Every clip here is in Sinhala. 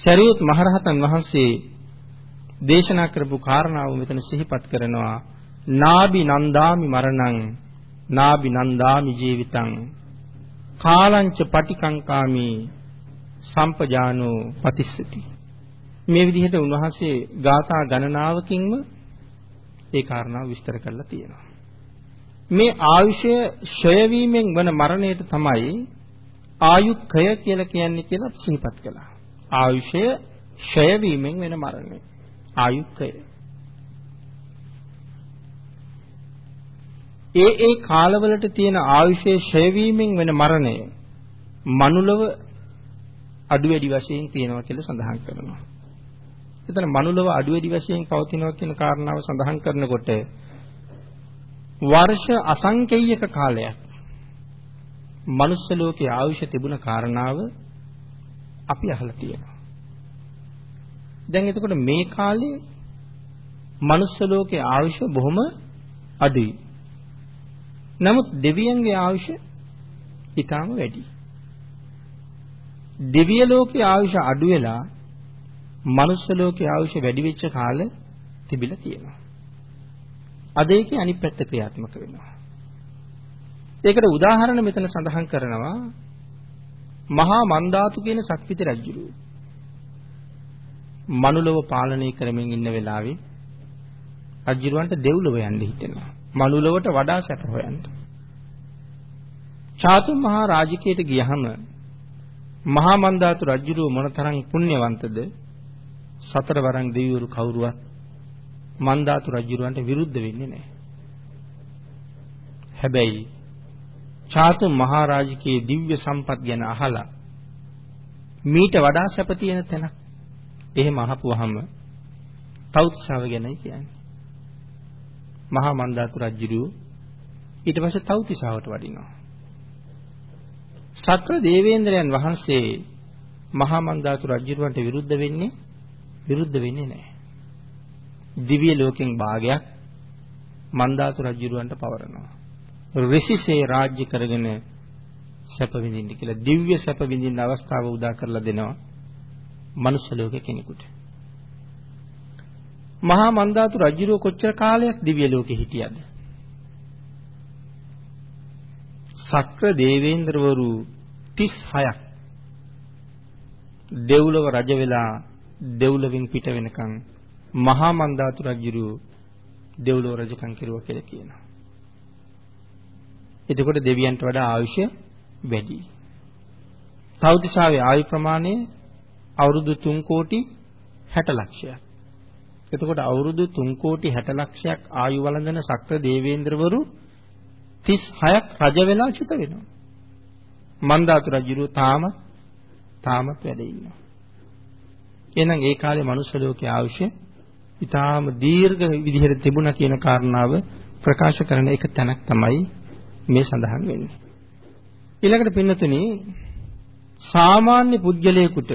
සරියුත් මහරහතන් වහන්සේ දේශනා කරපු කාරණාව මෙතන සිහිපත් කරනවා. නාබි නන්දාමි මරණං නාබි නන්දාමි ජීවිතං. කාලංච පටිකංකාමි සම්පජානෝ පතිස්සති. මේ විදිහට උන්වහන්සේ ගාථා ගණනාවකින්ම ඒ කාරණාව විස්තර කරලා තියෙනවා. මේ ආයුෂය ඡය වීමෙන් වන මරණයට තමයි ආයුක්ඛය කියලා කියන්නේ කියලා සිහිපත් කළා. ආයුෂය ඡය වීමෙන් වෙන මරණය ආයුක්ඛය ඒ ඒ කාලවලට තියෙන ආයුෂයේ ඡය වීමෙන් වෙන මරණය මනුලව අඩු වැඩි වශයෙන් තියෙනවා කියලා සඳහන් කරනවා. එතන මනුලව අඩු වැඩි වශයෙන් පවතිනවා කියන කාරණාව සඳහන් කරනකොට වර්ෂ අසංකේයක කාලයක් මනුස්ස ලෝකයේ ආයුෂ තිබුණ කාරණාව අපි අහලා තියෙනවා. දැන් එතකොට මේ කාලේ මනුස්ස ලෝකයේ ආයුෂ බොහොම අඩුයි. නමුත් දෙවියන්ගේ ආයුෂ ඊටාම වැඩි. දිව්‍ය ලෝකයේ ආයුෂ අඩු වෙලා මනුස්ස ලෝකයේ ආයුෂ වැඩි වෙච්ච කාල තිබිලා තියෙනවා. අද ඒකේ අනිත් පැත්ත ක්‍රියාත්මක වෙනවා. ඒකට උදාහරණ මෙතන සඳහන් කරනවා මහා මන්දාතු කියන සක්විති රජුරු. මනුලව පාලනය කරමින් ඉන්න වෙලාවේ රජුරවන්ට දෙව්ලොව යන්න හිතෙනවා. මනුලවට වඩා සැප හොයන්න. චාතුම් මහා රාජකීයට ගියහම මහා මන්දාතු රජුරුව මොනතරම් පුණ්‍යවන්තද සතර වරන් දෙවිවරු කවුරුවත් මන්දාතු රජුරවන්ට විරුද්ධ වෙන්නේ නැහැ. හැබැයි චාතුම් මහා රාජකීයේ දිව්‍ය සම්පත් ගැන අහලා මීට වඩා සැප තියෙන තැනක් එහෙම අහපුවාම තවුත්සාව ගැනයි කියන්නේ. මහා මන්දාතු රජුරු ඊට පස්සේ තවුතිසාවට වඩිනවා. සක්‍ර දේවේන්ද්‍රයන් වහන්සේ මහා මන්දාතු රජුරවන්ට විරුද්ධ වෙන්නේ විරුද්ධ වෙන්නේ නැහැ. දිව්‍ය ලෝකෙන් භාගයක් මන්දාතු රජුරවන්ට පවරනවා. ඍෂිසේ රාජ්‍ය කරගෙන සැප විඳින්න කියලා දිව්‍ය සැප විඳින්න අවස්ථාව උදා කරලා දෙනවා මනුෂ්‍ය ලෝකේ කෙනෙකුට. මහා මන්දාතු රජුරෝ කොච්චර කාලයක් දිව්‍ය ලෝකේ හිටියද? සක්‍ර දේවේන්ද්‍රවරු 36ක් දෙව්ලොව රජ වෙලා දෙව්ලොවින් පිට වෙනකන් මහා මන්දාතු රජුරු දෙව්ලොව රජකම් කෙරුවා කියලා කියනවා. එතකොට දෙවියන්ට වඩා ආයුෂ වැඩි. තවතිසාවේ ආයු ප්‍රමාණය අවුරුදු 3 කෝටි 60 ලක්ෂයක්. එතකොට අවුරුදු 3 කෝටි 60 ලක්ෂයක් ආයු වළඳන සක්‍ර දේවේන්ද්‍රවරු 36ක් රජ වෙලා චුත වෙනවා. මන්දාතු රජුරු තාමත් තාමත් වැඩ ඉන්නවා. එහෙනම් ඒ කාලේ මනුෂ්‍ය ලෝකයේ ආයුෂ ඊටාම දීර්ඝ විදිහට තිබුණා කියන කාරණාව ප්‍රකාශ කරන එක තැනක් තමයි මේ සඳහන් වෙන්නේ. ඊළඟට පින්නතුනි සාමාන්‍ය පුද්ගලයෙකුට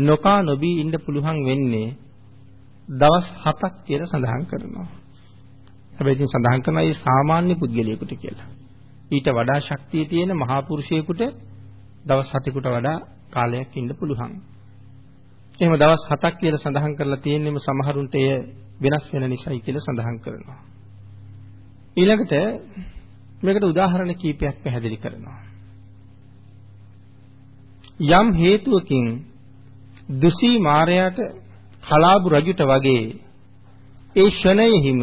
නොකා නොබී ඉන්න පුළුවන් වෙන්නේ දවස් 7ක් කියලා සඳහන් කරනවා. හැබැයි ඉතින් සඳහන් කරනවා මේ සාමාන්‍ය පුද්ගලයෙකුට කියලා. ඊට වඩා ශක්තිය තියෙන මහා පුරුෂයෙකුට දවස් 7කට වඩා කාලයක් ඉන්න පුළුවන්. එහෙම දවස් 7ක් කියලා සඳහන් කරලා තියෙන්නේම සමහරුන්ට එය වෙනස් වෙන නිසායි කියලා සඳහන් කරනවා. ඊළඟට මේකට උදාහරණ කීපයක් පැහැදිලි කරනවා. යම් හේතුවකින් දුසී මාරයාට කලාබු රජුට වගේ ඒ ෂණයෙහිම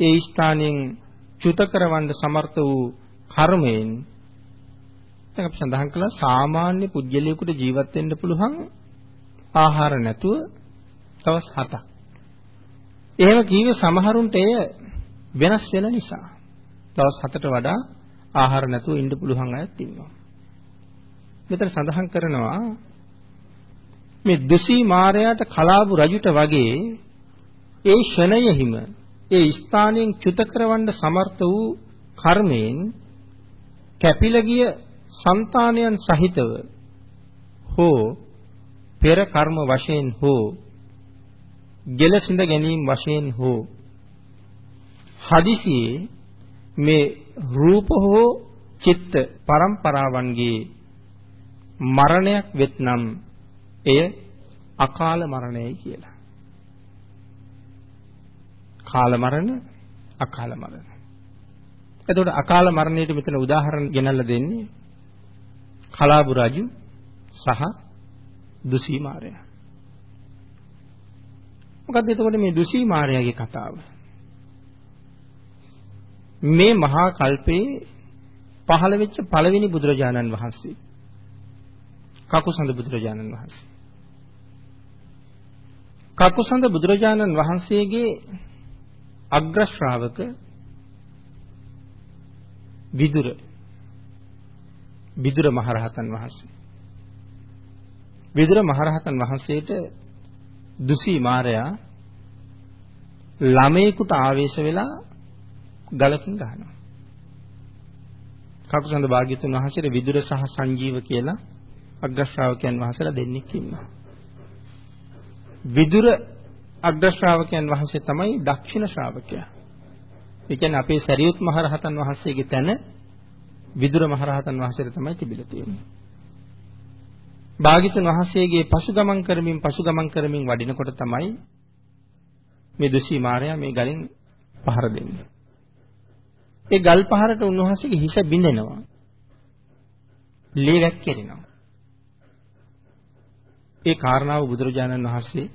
ඒ ස්ථානයෙන් චුත කරවන්න සමර්ථ වූ කර්මයෙන් දැන් අපි සඳහන් කළා සාමාන්‍ය පුජ්‍යලයකට ජීවත් වෙන්න පුළුවන් ආහාර නැතුව දවස් 7ක්. එහෙම කීවේ සමහරුන්ට එය වෙනස් වෙන නිසා. දවස් 7ට වඩා ආහාර නැතුව ඉන්න පුළුවන් අයත් ඉන්නවා. මෙතන සඳහන් කරනවා මේ දුසී මාරයාට කලාබු රජුට වගේ ඒ ෂණයෙහිම ඒ ස්ථානයෙන් චුත කරවන්න සමර්ථ වූ කර්මයෙන් කැපිලා ගිය సంతානයන් සහිතව හෝ පෙර කර්ම වශයෙන් හෝ ගෙලසිඳ ගැනීම වශයෙන් හෝ හදිසියේ මේ රූප හෝ චිත්ත පරම්පරාවන්ගේ මරණයක් වෙත්නම් එය අකාල මරණයයි කියලා. කාල මරණ, අකාල මරණ. එතකොට අකාල මරණයට මෙතන උදාහරණ ගෙනල්ලා දෙන්නේ කලාබු රජු සහ දුසී මාරයා. මොකද්ද එතකොට මේ දුසී මාරයාගේ කතාව? මේ මහා කල්පේ පහළ වෙච්ච පළවෙනි බුදුරජාණන් වහන්සේ. කකුසඳ බුදුරජාණන් වහන්සේ. කකුසඳ බුදුරජාණන් වහන්සේගේ අග්‍ර ශ්‍රාවක විදුර විදුර මහරහතන් වහන්සේ. විදුර මහරහතන් වහන්සේට දුසී මාරයා ළමයෙකුට ආවේශ වෙලා ගලකින් ගහනවා. කකුසඳ භාග්‍යතුන් වහන්සේට විදුර සහ සංජීව කියලා අග්‍ර ශ්‍රාවකයන් වහන්සේලා දෙන්නෙක් ඉන්නවා. විදුර අග්‍ර ශ්‍රාවකයන් වහන්සේ තමයි දක්ෂිණ ශ්‍රාවකයා. ඒ කියන්නේ අපේ සරියුත් මහරහතන් වහන්සේගේ තැන විදුර මහරහතන් වහන්සේට තමයි තිබිලා තියෙන්නේ. භාග්‍යතුන් වහන්සේගේ පසුගමන් කරමින් පසුගමන් කරමින් වඩිනකොට තමයි මේ දුසී මාරයා මේ ගලින් පහර දෙන්නේ. ඒ ගල් පහරට උන්වහන්සේගේ හිස බිඳෙනවා. ලේ වැක්කිරෙනවා. ඒ කාරණාව බුදුරජාණන් වහන්සේ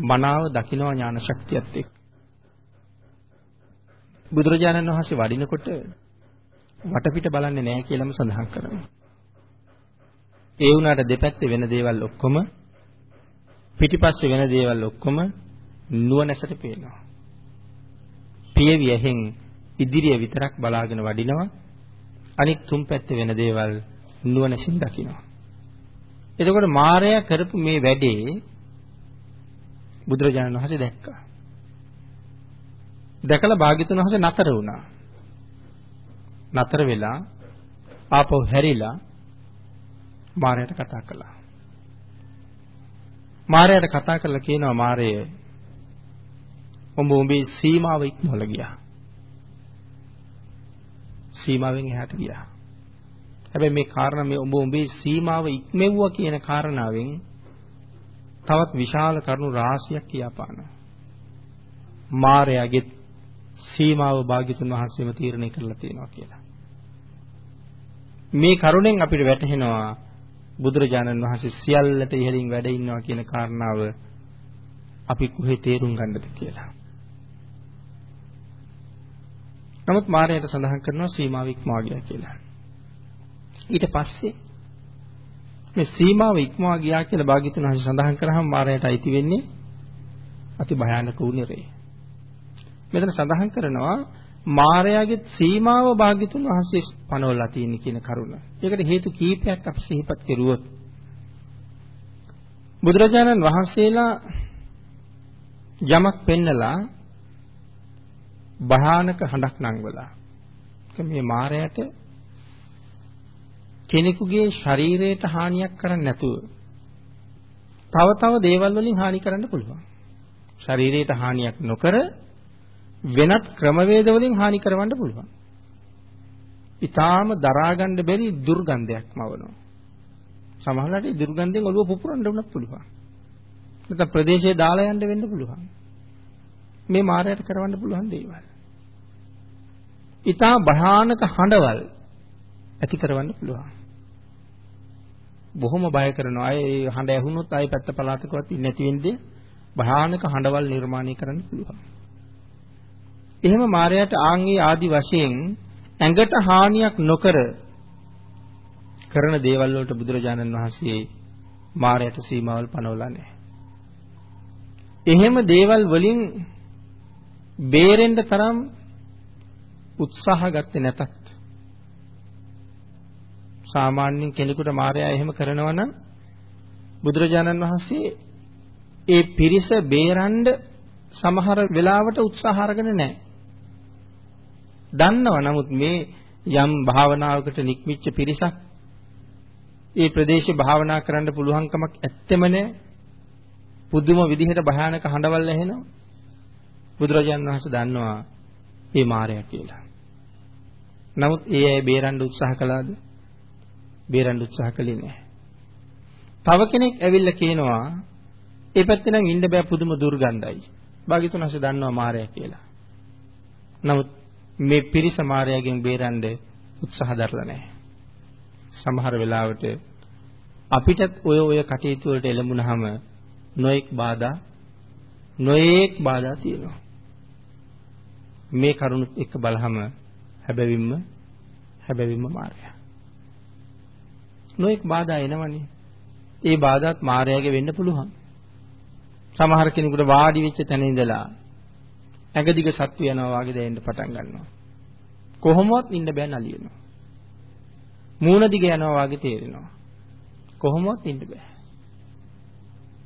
මනාව දකිනවා ඥාන ශක්තියත් එක්ක. බුදුරජාණන් වහන්සේ වඩිනකොට වටපිට බලන්නේ නැහැ කියලාම සඳහන් කරනවා. ඒ වුණාට දෙපැත්තේ වෙන දේවල් ඔක්කොම පිටිපස්සේ වෙන දේවල් ඔක්කොම නුවණැසට පේනවා. පියවියෙන් ඉදිරිය විතරක් බලාගෙන වඩිනවා. අනික් තුන් පැත්තේ වෙන දේවල් නුවණැසින් දකිනවා. එතකොට මායя කරපු මේ වැඩේ බුදුරජාණන් වහන්සේ දැක්කා. දැකලා භාග්‍යතුන් වහන්සේ නතර වුණා. නතර වෙලා ආපහු හැරිලා මාරයට කතා කළා. මාරයට කතා කරලා කියනවා මාරය උඹ උඹේ සීමාව ඉක්මවල ගියා. සීමාවෙන් එහාට ගියා. හැබැයි මේ කාරණා මේ උඹ උඹේ සීමාව ඉක්මෙව්වා කියන කාරණාවෙන් තවත් විශාල කරුණු රාශියක් කියාපානවා. මාරයාගේ සීමාව භාග්‍යතුන් වහන්සේම තීරණය කරලා තියෙනවා කියලා. මේ කරුණෙන් අපිට වැටහෙනවා බුදුරජාණන් වහන්සේ සියල්ලට ඉහළින් වැඩ ඉන්නවා කියන කාරණාව අපි කොහේ තේරුම් ගන්නද කියලා. නමුත් මාරයට සඳහන් කරනවා සීමාව ඉක්මවා ගියා කියලා. ඊට පස්සේ මේ සීමාව ඉක්මවා ගියා කියලා භාග්‍යතුන් වහන්සේ සඳහන් කරාම මාරයට අයිති වෙන්නේ අති භයානක උනිරේ. මෙතන සඳහන් කරනවා මාරයාගේ සීමාව භාග්‍යතුන් වහන්සේ පනවලා තියෙන කියන කරුණ. ඒකට හේතු කීපයක් අපි සිහිපත් කෙරුවොත් බුදුරජාණන් වහන්සේලා යමක් පෙන්නලා භයානක හඬක් නංවලා. මේ මාරයට කෙනෙකුගේ ශරීරයට හානියක් කරන්නේ නැතුව තව තව දේවල් වලින් හානි කරන්න පුළුවන්. ශරීරයට හානියක් නොකර වෙනත් ක්‍රමවේද වලින් හානි කරවන්න පුළුවන්. ඊටාම දරාගන්න බැරි දුර්ගන්ධයක් මවනවා. සමහරවිට දුර්ගන්ධයෙන් ඔළුව පුපුරන්න උනත් පුළුවන්. නැත්නම් ප්‍රදේශයේ දාලා යන්න වෙන්න පුළුවන්. මේ මායයට කරවන්න පුළුවන් දේවල්. ඊටා භයානක හඬවල් ඇති කරවන්න පුළුවන්. බොහොම බය කරනවා. අය ඒ හඬ ඇහුනොත් ආයෙ පැත්ත පළාතකවත් ඉන්නේ නැති වෙන්නේ භයානක හඬවල් නිර්මාණය කරන්න පුළුවන්. එහෙම මායයට ආන්ගේ ආදි වශයෙන් ඇඟට හානියක් නොකර කරන දේවල් වලට බුදුරජාණන් වහන්සේ මායයට සීමාවල් පනවලා නැහැ. එහෙම දේවල් වලින් බේරෙන්න තරම් උත්සාහ ගත්තේ නැතත් සාමාන්‍යයෙන් කෙනෙකුට මායя එහෙම කරනවා නම් බුදුරජාණන් වහන්සේ ඒ පිරිස බේරන්න සමහර වෙලාවට උත්සාහ අරගෙන නැහැ. දන්නවා නමුත් මේ යම් භාවනාවකට නික්මිච්ච පිරිසක් ඒ ප්‍රදේශේ භාවනා කරන්න පුළුවන්කමක් ඇත්තෙම නැහැ. පුදුම විදිහට භයානක හඬවල් ඇහෙනවා. බුදුරජාණන් වහන්සේ දන්නවා මේ මායя කියලා. නමුත් ඒ අය බේරන්න උත්සාහ කළාද? බේරන්න උත්සාහ කළේ නැහැ. තව කෙනෙක් ඇවිල්ලා කියනවා ඒ පැත්තේ නම් ඉන්න බෑ පුදුම දුර්ගන්ධයි. භාග්‍යතුන් හසේ දන්නවා මායя කියලා. නමුත් මේ පිරිස මායයෙන් බේරන්න උත්සාහ දරලා නැහැ. සමහර වෙලාවට අපිටත් ඔය ඔය කටයුතු වලට එළඹුණාම නොඑක් බාධා නොඑක් බාධා තියෙනවා. මේ කරුණුත් එක්ක බලහම හැබැවින්ම හැබැවින්ම මායя. නොඑක් බාධා එනවනේ. ඒ බාධාත් මායяගේ වෙන්න පුළුවන්. සමහර කෙනෙකුට වාඩි වෙච්ච තැන ඉඳලා ඇඟදිග සත්තු යනවා වගේ දැනෙන්න පටන් ගන්නවා. කොහොමවත් ඉන්න බෑ නලියනවා. මූණ දිග යනවා වගේ තේරෙනවා. කොහොමවත් ඉන්න බෑ.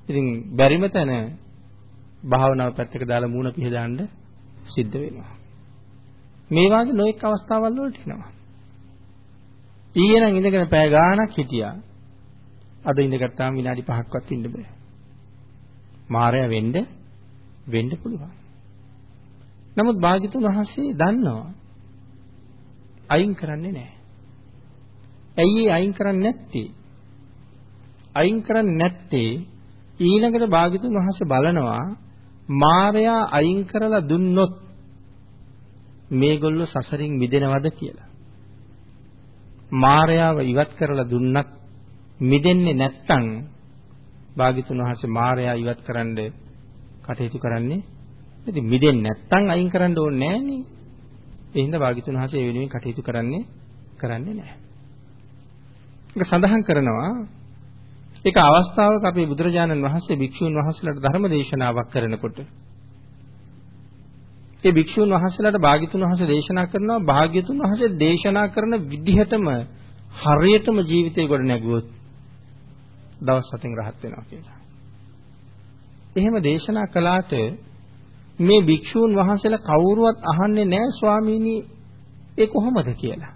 ඉතින් බැරිම තැන භාවනාව පැත්තක දාලා මූණ පිහදාන්න සිද්ධ වෙනවා. මේ වාගේ නොඑක් අවස්ථාවල් වලට එනවා. ඊයේ නම් ඉඳගෙන පැය ගාණක් හිටියා. අද ඉඳගත්තාම විනාඩි 5ක්වත් ඉන්න බෑ. මායя වෙන්න වෙන්න පුළුවන්. නමුත් භාග්‍යතුන් වහන්සේ දන්නවා අයින් කරන්නේ නැහැ. ඇයි අයින් කරන්නේ නැත්තේ? අයින් කරන්නේ නැත්තේ ඊළඟට භාග්‍යතුන් වහන්සේ බලනවා මායя අයින් කරලා දුන්නොත් මේගොල්ලෝ සසරින් මිදෙනවද කියලා. මායяව ඉවත් කරලා දුන්නත් මිදෙන්නේ නැත්තම් භාග්‍යතුන් වහන්සේ මායя ඉවත් කරන්න කටයුතු කරන්නේ ඉතින් මිදෙන්නේ නැත්තම් අයින් කරන්න ඕනේ නෑනේ. ඒ හින්දා භාග්‍යතුන් වහන්සේ ඒ වෙනුවෙන් කටයුතු කරන්නේ කරන්නේ නැහැ. ඒක සඳහන් කරනවා ඒක අවස්ථාවක අපේ බුදුරජාණන් වහන්සේ භික්ෂුන් වහන්සේලාට ධර්ම දේශනාවක් කරනකොට ඒ භික්ෂුන් වහන්සේලාට භාග්‍යතුන් වහන්සේ දේශනා කරනවා භාග්‍යතුන් වහන්සේ දේශනා කරන විදිහටම හරියටම ජීවිතේ ගොඩ නැගුවොත් දවස් හතෙන් රහත් වෙනවා කියලා. එහෙම දේශනා කළාට මේ භික්ෂූන් වහන්සේලා කවුරුවත් අහන්නේ නැහැ ස්වාමීනි ඒ කොහොමද කියලා.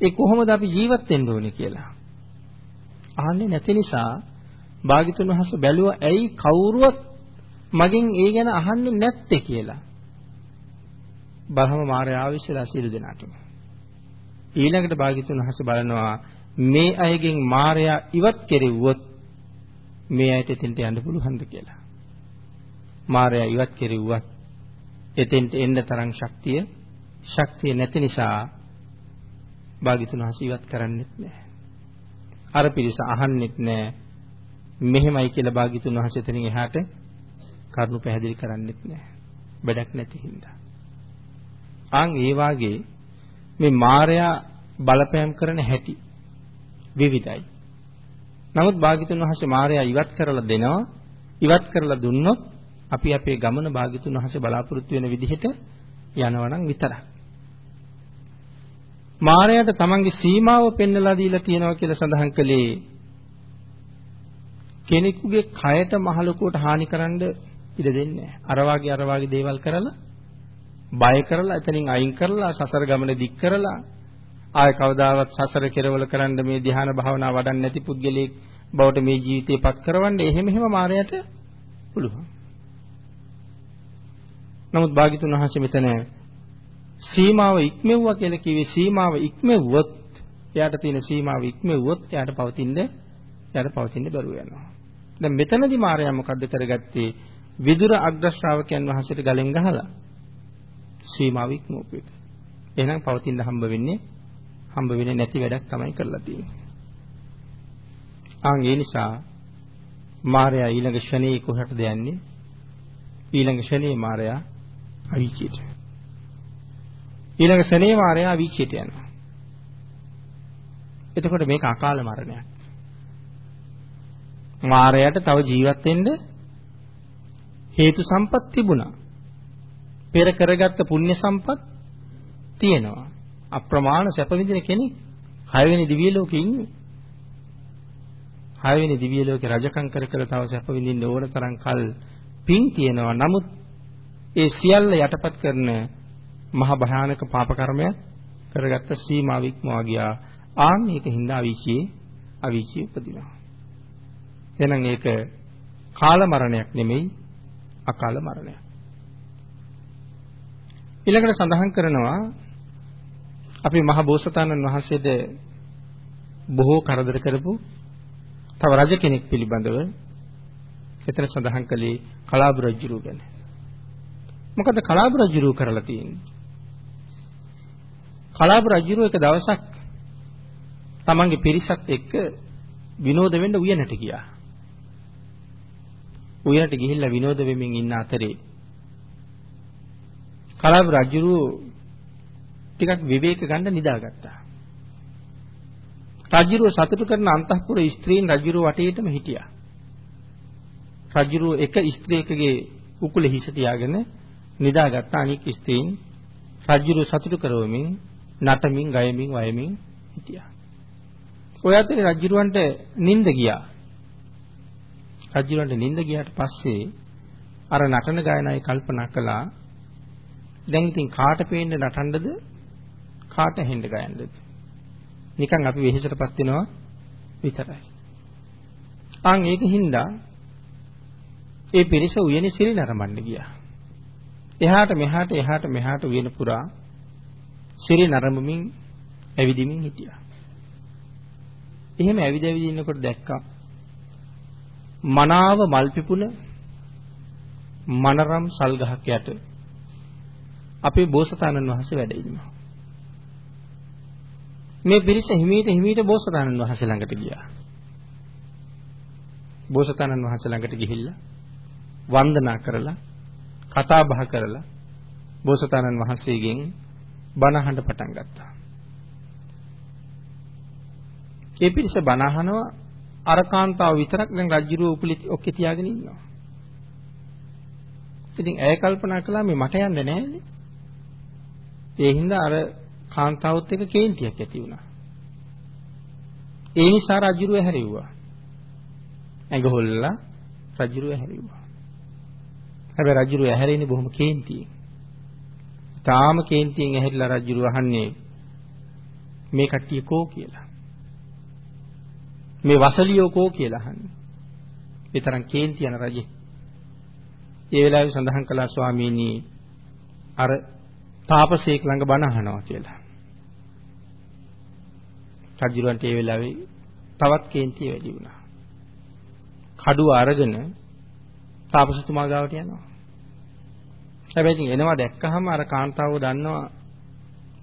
ඒ කොහොමද අපි ජීවත් වෙන්න ඕනේ කියලා. අහන්නේ නැති නිසා භාග්‍යතුන් වහන්සේ බැලුවා ඇයි කවුරුවත් මගෙන් ඒ ගැන අහන්නේ නැත්තේ කියලා. බ්‍රහ්ම මාර්ය ආවිස්සලා සියලු දෙනාටම. ඊළඟට භාග්‍යතුන් වහන්සේ බලනවා මේ අයගෙන් මාර්යා ඉවත් කෙරෙව්වොත් මේ අයට එතෙන්ට යන්න පුළුවන්ද කියලා. මාර්යා ඉවත් කෙරෙව්වත් එතෙන්ට එන්න තරම් ශක්තිය ශක්තිය නැති නිසා භාග්‍යතුන් වහන්සේ ඉවත් කරන්නෙත් නැහැ. අර පිරිස අහන්නෙත් නැහැ. මෙහෙමයි කියලා භාග්‍යතුන් වහන්සේ එතනින් එහාට කරුණු පැහැදිලි කරන්නෙත් නැහැ. වැඩක් නැති හින්දා. ආන් ඒ වාගේ මේ මායя බලපෑම් කරන හැටි විවිධයි. නමුත් භාග්‍යතුන් වහන්සේ මායя ඉවත් කරලා දෙනවා. ඉවත් කරලා දුන්නොත් අපි අපේ ගමන භාග්‍යතුන් වහන්සේ බලාපොරොත්තු වෙන විදිහට යනවා නම් විතරයි. මායයට තමන්ගේ සීමාව පෙන්වලා දීලා තියෙනවා කියලා සඳහන් කළේ කෙනෙකුගේ කයට මහලුකුවට හානි කරන්න ඉඩ දෙන්නේ නැහැ. අර වාගේ අර වාගේ දේවල් කරලා බය කරලා එතනින් අයින් කරලා සසර ගමන දික් කරලා ආය කවදාවත් සසර කෙරවල කරන්න මේ ධ්‍යාන භාවනා වඩන්නේ නැති පුද්ගලයෙක් බවට මේ ජීවිතේ පත් කරවන්න එහෙම එහෙම මායයට පුළුවන්. නමුත් භාග්‍යතුන් වහන්සේ මෙතන සීමාව ඉක්මෙව්වා කියලා කිව්වේ සීමාව ඉක්මෙව්වොත් එයාට තියෙන සීමාව ඉක්මෙව්වොත් එයාට පවතින්න එයාට පවතින්න බැරුව යනවා. දැන් මෙතනදී මාර්යා මොකද්ද කරගත්තේ? විදුර අග්‍ර ශ්‍රාවකයන් වහන්සේට ගලෙන් ගහලා සීමාව ඉක්මවපු එක. එහෙනම් පවතින්න හම්බ වෙන්නේ හම්බ වෙන්නේ නැති වැඩක් තමයි කරලා තියෙන්නේ. ආන් ඒ නිසා මාර්යා ඊළඟ ෂණේ කොහටද යන්නේ? ඊළඟ ෂණේ මාර්යා අවීචියට. ඊළඟ ශනේ මාරයා අවීචියට යනවා. එතකොට මේක අකාල මරණයක්. මාරයට තව ජීවත් වෙන්න හේතු සම්පත් තිබුණා. පෙර කරගත්ත පුණ්‍ය සම්පත් තියෙනවා. අප්‍රමාණ සැප විඳින කෙනෙක් හයවෙනි දිව්‍ය ලෝකේ ඉන්නේ. හයවෙනි දිව්‍ය ලෝකේ රජකම් කර කර තව සැප විඳින්න ඕන තරම් කල් පින් තියෙනවා. නමුත් ඒ සියල්ල යටපත් කරන මහ භයානක පාප කර්මයක් කරගත්ත සීමාව ඉක්මවා ගියා. ආන් මේක හින්දා අවීචියේ අවීචිය උපදිනවා. එහෙනම් ඒක කාල මරණයක් නෙමෙයි අකාල මරණයක්. ඊළඟට සඳහන් කරනවා අපි මහ බෝසතාණන් වහන්සේට බොහෝ කරදර කරපු තව රජ කෙනෙක් පිළිබඳව එතන සඳහන් කළේ කලාබ රජුරු ගැන. මොකද කලාබ රජුරු කරලා තියෙන්නේ? කලාබ රජුරු එක දවසක් තමන්ගේ පිරිසත් එක්ක විනෝද වෙන්න උයනට ගියා. උයනට ගිහිල්ලා විනෝද වෙමින් ඉන්න අතරේ කලාබ රජුරු ටිකක් විවේක ගන්න නිදාගත්තා. රජුරුව සතුටු කරන අන්තఃපුර ස්ත්‍රීන් රජුරුව වටේටම හිටියා. රජුරුව එක ස්ත්‍රියකගේ උකුල හිස තියාගෙන නිදාගත්ත අනික් ස්ත්‍රීන් රජුරුව සතුටු කරවමින් නටමින් ගයමින් වයමින් හිටියා. ඔය අතරේ රජුරවන්ට නිින්ද ගියා. රජුරවන්ට නිින්ද ගියාට පස්සේ අර නටන ගායනායි කල්පනා කළා දැන් ඉතින් කාට පේන්න නටන්නද කාට හෙන්න ගයන්නද නිකන් අපි වෙහෙසටපත් වෙනවා විතරයි. ආන් ඒකින්ද ඒ පිරිස උයනේ සිරි නරඹන්න ගියා. එහාට මෙහාට එහාට මෙහාට උයන පුරා සිරි නරඹමින් ඇවිදිමින් හිටියා. එහෙම ඇවිද ඇවිද ඉන්නකොට දැක්කා මනාව මල් පිපුණ මනරම් සල් ගහක් යට අපේ බෝසතාණන් වහන්සේ වැඩ ඉන්නවා. මේ පිරිස හිමීට හිමීට බෝසතාණන් වහන්සේ ළඟට ගියා. බෝසතාණන් වහන්සේ ළඟට ගිහිල්ලා වන්දනා කරලා කතා බහ කරලා බෝසතාණන් වහන්සේගෙන් බණ අහන්න පටන් ගත්තා. ඒ පිරිස බණ අහනවා අර කාන්තාව විතරක් දැන් රජුරුව උපලි ඔක්කේ තියාගෙන ඉන්නවා. ඉතින් ඇය කල්පනා කළා මේ මට යන්න නෑනේ. ඒ හින්දා අර කාන්තාවත් එක්ක කේන්තියක් ඇති වුණා. ඒ නිසා රජුරුව හැරෙව්වා. ඇඟ හොල්ලලා රජුරුව හැරෙව්වා. හැබැයි රජුරුව ඇහැරෙන්නේ බොහොම කේන්තියෙන්. තාම කේන්තියෙන් ඇහැරිලා රජුරුව අහන්නේ මේ කට්ටිය කෝ කියලා. මේ වසලියෝ කෝ කියලා අහන්නේ. ඒ තරම් කේන්ති යන රජේ. ඒ වෙලාවේ සඳහන් කළා ස්වාමීනි අර තාපසේක ළඟ බණ අහනවා කියලා. රජුරන්ට ඒ වෙලාවේ තවත් කේන්තිය වැඩි වුණා. කඩුව අරගෙන තාපසතුමා ගාවට යනවා. හැබැයි ඉතින් එනවා දැක්කහම අර කාන්තාව දන්නවා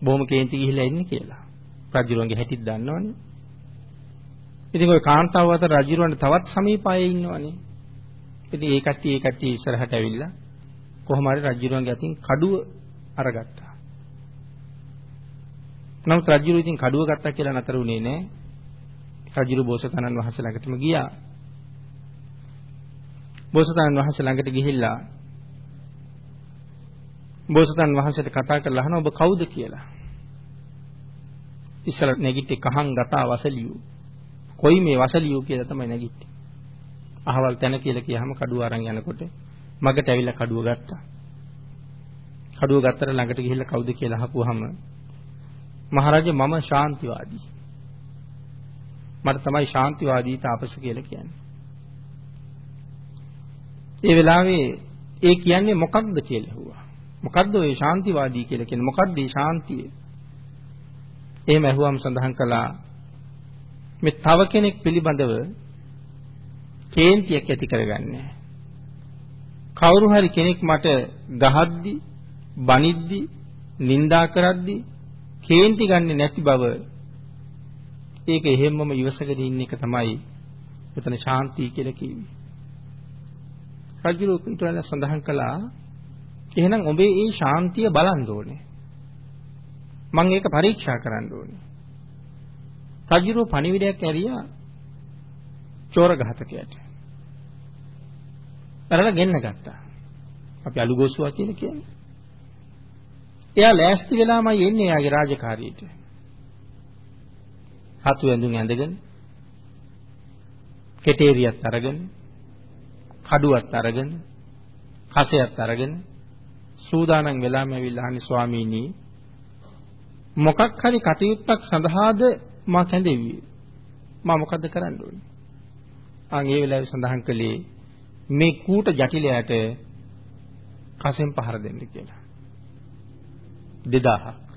බොහොම කේන්ති ගිහිල්ලා ඉන්නේ කියලා. රජුරන්ගේ හැටිත් දන්නවනේ. ඉතින් ওই කාන්තාව අතර රජුරවන්ට තවත් සමීපයේ ඉන්නවනේ. ඉතින් ඒ කට්ටිය ඒ කට්ටිය ඉස්සරහට ඇවිල්ලා කොහොම හරි රජුරවන්ගේ අතින් කඩුව අරගත්තා. නමුත් රජුරු ඉතින් කඩුව ගත්තා කියලා නතර වුණේ නෑ. රජුරු බෝසතාණන් වහන්සේ ළඟටම ගියා. බෝසතාණන් වහන්සේ ළඟට ගිහිල්ලා බෝසතාණන් වහන්සේට කතා කරලා අහනවා ඔබ කවුද කියලා. ඉස්සර නැගිට්ටේ කහන් ගතා වසලියු. කොයි මේ වසලියු කියලා තමයි නැගිට්ටේ. අහවල් තැන කියලා කියහම කඩුව අරන් යනකොට මගට ඇවිල්ලා කඩුව ගත්තා. කඩුව ගත්තට ළඟට ගිහිල්ලා කවුද කියලා අහපුවාම මහරජා මම ශාන්තිවාදී. මට තමයි ශාන්තිවාදී තාපස කියලා කියන්නේ. ඒ වෙලාවේ ඒ කියන්නේ මොකක්ද කියලා ඇහුවා. මොකද්ද ඔය ශාන්තිවාදී කියලා කියන්නේ? මොකද්ද මේ ශාන්තිය? එහෙම ඇහුවම සඳහන් කළා මේ තව කෙනෙක් පිළිබඳව කේන්තියක් ඇති කරගන්නේ කවුරු හරි කෙනෙක් මට ගහද්දි, බනිද්දි, නිඳා කරද්දි කේන්ති ගන්නෙ නැති බව ඒක එහෙම්මම ඉවසගෙන ඉන්න එක තමයි එතන ශාන්තිය කියලා කිව්වේ. රජු ඊට වඩා සඳහන් කළා එහෙනම් ඔබේ මේ ශාන්තිය බලන්න ඕනේ. මම ඒක පරීක්ෂා කරන්න ඕනේ. රජුරෝ පණිවිඩයක් ඇරියා චෝර ඝාතකයට. අරලා ගෙන්න ගත්තා. අපි අලුගෝසුවා කියලා කියන්නේ. එයා ලෑස්ති වෙලාමයි එන්නේ එයාගේ රාජකාරියට. හතු ඇඳුම් ඇඳගෙන කෙටේරියත් අරගෙන කඩුවත් අරගෙන කසයත් අරගෙන සූදානම් වෙලාම ඇවිල්ලා අහන්නේ ස්වාමීනි මොකක් හරි කටයුත්තක් සඳහාද මා කැඳෙව්වේ මා මොකද්ද කරන්න ඕනේ ආන් ඒ වෙලාවේ සඳහන් කළේ මේ කූට ජටිලයට කසෙන් පහර දෙන්න කියලා 2000ක්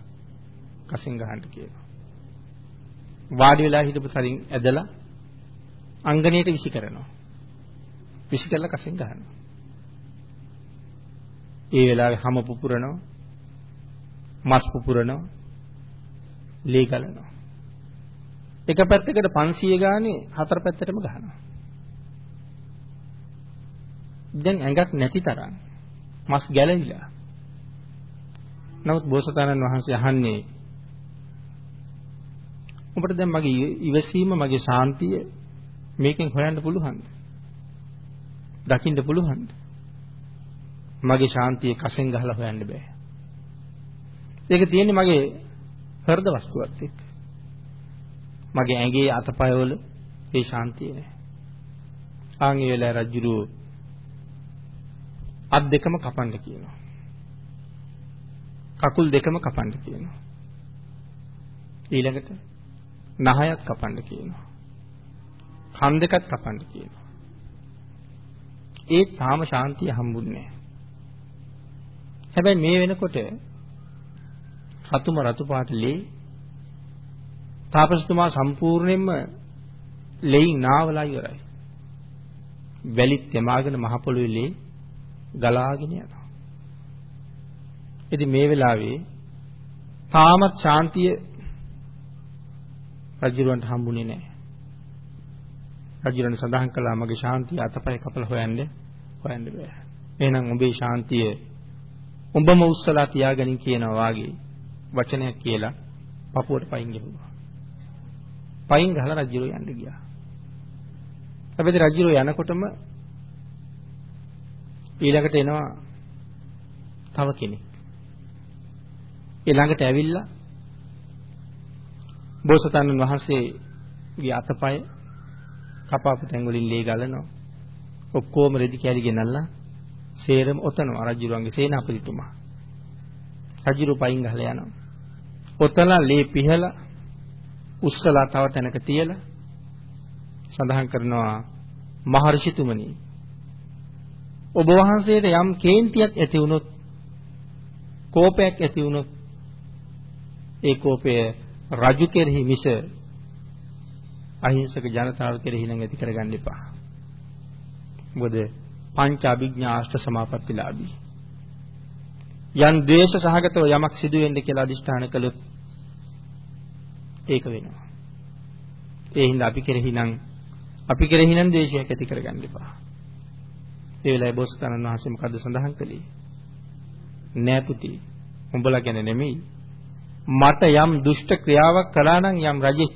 කසින් ගහන්න කියනවා. වාඩි වෙලා හිටපු තරින් ඇදලා අංගණයට විසි කරනවා. විසි කරලා කසෙන් ගහනවා. ඒ වෙලාවේ හැම පුපුරනවා. මස් පුපුරනවා. ලේ ගලනවා. එක පැත්තකට 500 ගානේ හතර පැත්තටම ගහනවා. දැන් ඇඟක් නැති තරම් මස් ගැලවිලා. නමුත් බෝසතාණන් වහන්සේ අහන්නේ ඔබට දැන් මගේ ඉවසීම මගේ ශාන්තිය මේකෙන් හොයන්න පුළුවන්ද? දකින්න පුළුවන්ද? මගේ ශාන්තිය කසෙන් ගහලා හොයන්න බෑ. ඒක තියෙන්නේ මගේ හෘද වස්තුවත් එක්ක. මගේ ඇඟේ අතපයවල ඒ ශාන්තිය නෑ. ආන් ඒ වෙලාවේ රජුරු අත් දෙකම කපන්න කියනවා. කකුල් දෙකම කපන්න කියනවා. ඊළඟට නහයත් කපන්න කියනවා. කන් දෙකත් කපන්න කියනවා. ඒ තාම ශාන්තිය හම්බුන්නේ නැහැ. හැබැයි මේ වෙනකොට රතුම රතු පාට ලේ තාපසතුමා සම්පූර්ණයෙන්ම ලෙයින් නාවලා ඉවරයි. වැලිත් යමාගෙන මහ පොළොවේ ලේ ගලාගෙන යනවා. ඉතින් මේ වෙලාවේ තාමත් ශාන්තිය රජුරවන්ට හම්බුනේ නැහැ. රජුරන් සඳහන් කළා මගේ ශාන්තිය අතපය කපලා හොයන්න හොයන්න බෑ. එහෙනම් ඔබේ ශාන්තිය උඹම උස්සලා තියාගනින් කියනවා වාගේ වචනයක් කියලා පපුවට පයින් ගහුවා. පයින් ගහලා රජුරෝ යන්න ගියා. හැබැයි රජුරෝ යනකොටම ඊළඟට එනවා තව කෙනෙක්. ඊළඟට ඇවිල්ලා බෝසතාණන් වහන්සේගේ අතපය කපාපු තැන් වලින් ලේ ගලනවා. ඔක්කොම රෙදි කැලි ගෙනල්ලා සේරම ඔතනවා රජුරුවන්ගේ සේනාපතිතුමා. රජුරු පයින් ගහලා යනවා. ඔතලා ලේ පිහලා උස්සලා තව තැනක තියලා සඳහන් කරනවා මහර්ෂිතුමනි ඔබ වහන්සේට යම් කේන්තියක් ඇති වුණොත් කෝපයක් ඇති වුණොත් ඒ කෝපය රජු කෙරෙහි මිස අහිංසක ජනතාව කෙරෙහි නම් ඇති කරගන්න එපා. මොකද පංච අභිඥා අෂ්ට සමාපත්තිලාභී. යම් ද්වේෂ සහගතව යමක් සිදු වෙන්න කියලා අදිෂ්ඨාන කළොත් ඒක වෙනවා. ඒ හින්දා අපි කෙරෙහි නම් අපි කෙරෙහි නම් ද්වේෂයක් ඇති කරගන්න එපා. ඒ වෙලාවේ බෝසතාණන් වහන්සේ මොකද්ද සඳහන් කළේ? නෑ පුති, උඹලා ගැන නෙමෙයි. මට යම් දුෂ්ට ක්‍රියාවක් කළා නම් යම් රජෙක්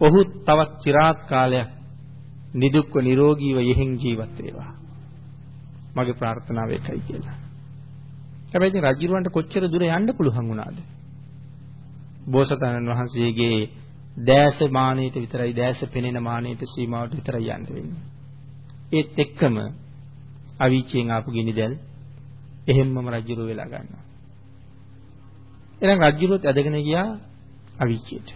ඔහු තවත් চিරාත් කාලයක් නිදුක්ව නිරෝගීව යෙහින් ජීවත් වේවා. මගේ ප්‍රාර්ථනාව ඒකයි කියලා. හැබැයි ඉතින් රජුරවන්ට කොච්චර දුර යන්න පුළුවන් වුණාද? බෝසතාණන් වහන්සේගේ දැස මානෙට විතරයි දැස පෙනෙන මානෙට සීමාවට විතරයි යන්න වෙන්නේ. ඒත් එක්කම අවීචයෙන් ආපු ගිනිදැල් එහෙම්මම රජුරු වෙලා ගන්නවා. එහෙනම් රජුරුත් ඇදගෙන ගියා අවීචයට.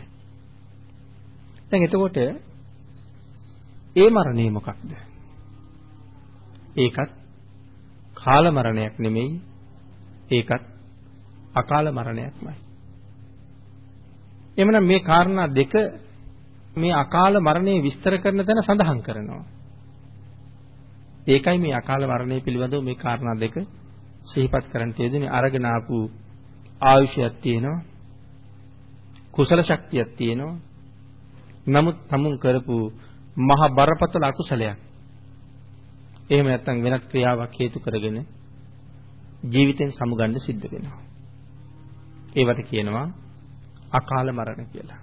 දැන් එතකොට ඒ මරණය මොකක්ද? ඒකත් කාල මරණයක් නෙමෙයි. ඒකත් අකාල මරණයක්මයි. එමනම් මේ කාරණා දෙක මේ අකාල මරණය විස්තර කරන තැන සඳහන් කරනවා. ඒකයි මේ අකාල මරණය පිළිබඳව මේ කාරණා දෙක සිහිපත් කරන්න තියෙන්නේ අරගෙන ආපු ආයුෂයක් තියෙනවා කුසල ශක්තියක් තියෙනවා නමුත් තමුන් කරපු මහ බරපතල අකුසලයක්. එහෙම නැත්නම් වෙනත් ක්‍රියාවක් හේතු කරගෙන ජීවිතෙන් සමුගන්න සිද්ධ වෙනවා. ඒවට කියනවා අකාල මරණ කියලා.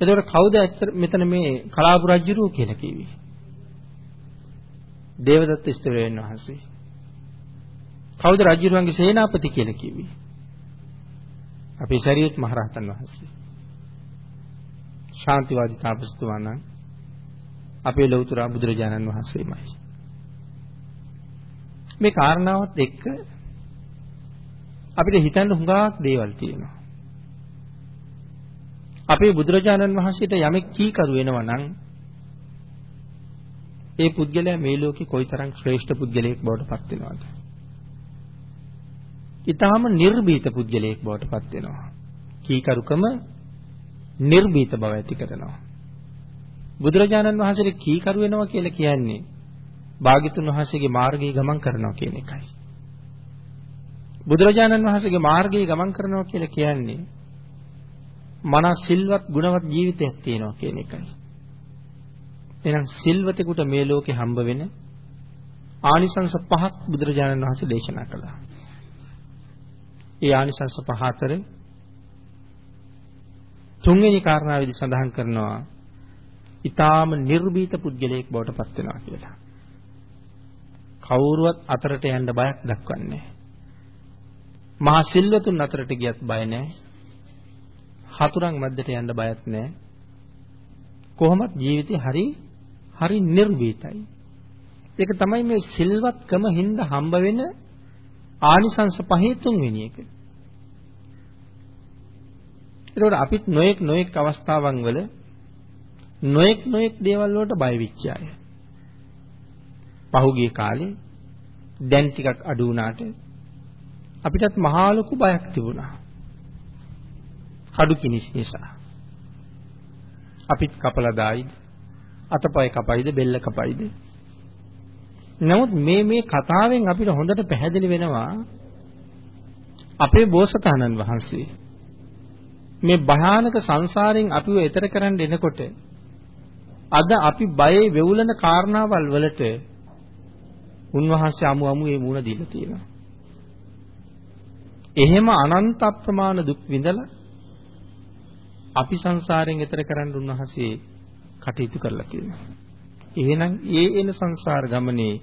එතකොට කවුද මෙතන මේ කලාපු රජුරෝ කියලා කිව්වේ? දේවදත්ත ස්ත්‍රීන් වහන්සේ. කවුද රජුරුවන්ගේ සේනාපති කියලා කිව්වේ? අපේ ශරීරත් මහරහතන් වහන්සේ. ශාන්තිවාදී තාපසතුමා නම් අපේ ලෞතර බුදුරජාණන් වහන්සේමයි. මේ කාරණාවත් එක්ක අපිට හිතන්න හුඟක් දේවල් තියෙනවා. අපේ බුදුරජාණන් වහන්සේට යමෙක් කීකරු වෙනවා නම් ඒ පුද්ගලයා මේ ලෝකේ කොයිතරම් ශ්‍රේෂ්ඨ පුද්ගලයෙක් බවට පත් වෙනවද? ඊටාම නිර්භීත පුද්ගලයෙක් බවට පත් වෙනවා. කීකරුකම නිර්භීත බව ඇති කරනවා. බුදුරජාණන් වහන්සේට කීකරු වෙනවා කියලා කියන්නේ භාග්‍යතුන් වහන්සේගේ මාර්ගයේ ගමන් කරනවා කියන එකයි. බුදුරජාණන් වහන්සේගේ මාර්ගයේ ගමන් කරනවා කියලා කියන්නේ මනස් සිල්වත් ගුණවත් ජීවිතයක් තියෙනවා කියන එකයි. එහෙනම් සිල්වතෙකුට මේ ලෝකේ හම්බ වෙන ආනිසංස පහක් බුදුරජාණන් වහන්සේ දේශනා කළා. ඒ ආනිසංස පහ අතර තුන්වෙනි කාරණාවේදී සඳහන් කරනවා ඊටාම නිර්භීත පුද්ගලයෙක් බවට පත් වෙනවා කියලා. කවුරුවත් අතරට යන්න බයක් දක්වන්නේ මහා සිල්වතුන් අතරට ගියත් බය නැහැ. හතුරන් මැද්දට යන්න බයත් නැහැ. කොහොමත් ජීවිතේ හරි හරි නිර්භීතයි. ඒක තමයි මේ සිල්වත්කම හින්දා හම්බ වෙන ආනිසංස පහේ තුන්වෙනි එක. ඒකෝට අපිත් නොඑක් නොඑක් අවස්ථාවන් වල නොඑක් නොඑක් දේවල් වලට බය වෙච්ච අය. පහුගිය කාලේ දැන් ටිකක් අඩු වුණාට අපිටත් මහා ලොකු බයක් තිබුණා. කඩු කිනිස් නිසා. අපිත් කපලා දායිද? අතපය කපයිද? බෙල්ල කපයිද? නමුත් මේ මේ කතාවෙන් අපිට හොඳට පැහැදිලි වෙනවා අපේ බෝසතාණන් වහන්සේ මේ භයානක සංසාරයෙන් අපිව එතර කරන්න එනකොට අද අපි බයේ වෙවුලන කාරණාවල් වලට උන්වහන්සේ අමු අමු ඒ මුණ දීලා තියෙනවා. එහෙම අනන්ත අප්‍රමාණ දුක් විඳලා අපි සංසාරයෙන් එතර කරන්න උන්වහන්සේ කටයුතු කරලා තියෙනවා. එහෙනම් ඒ එන සංසාර ගමනේ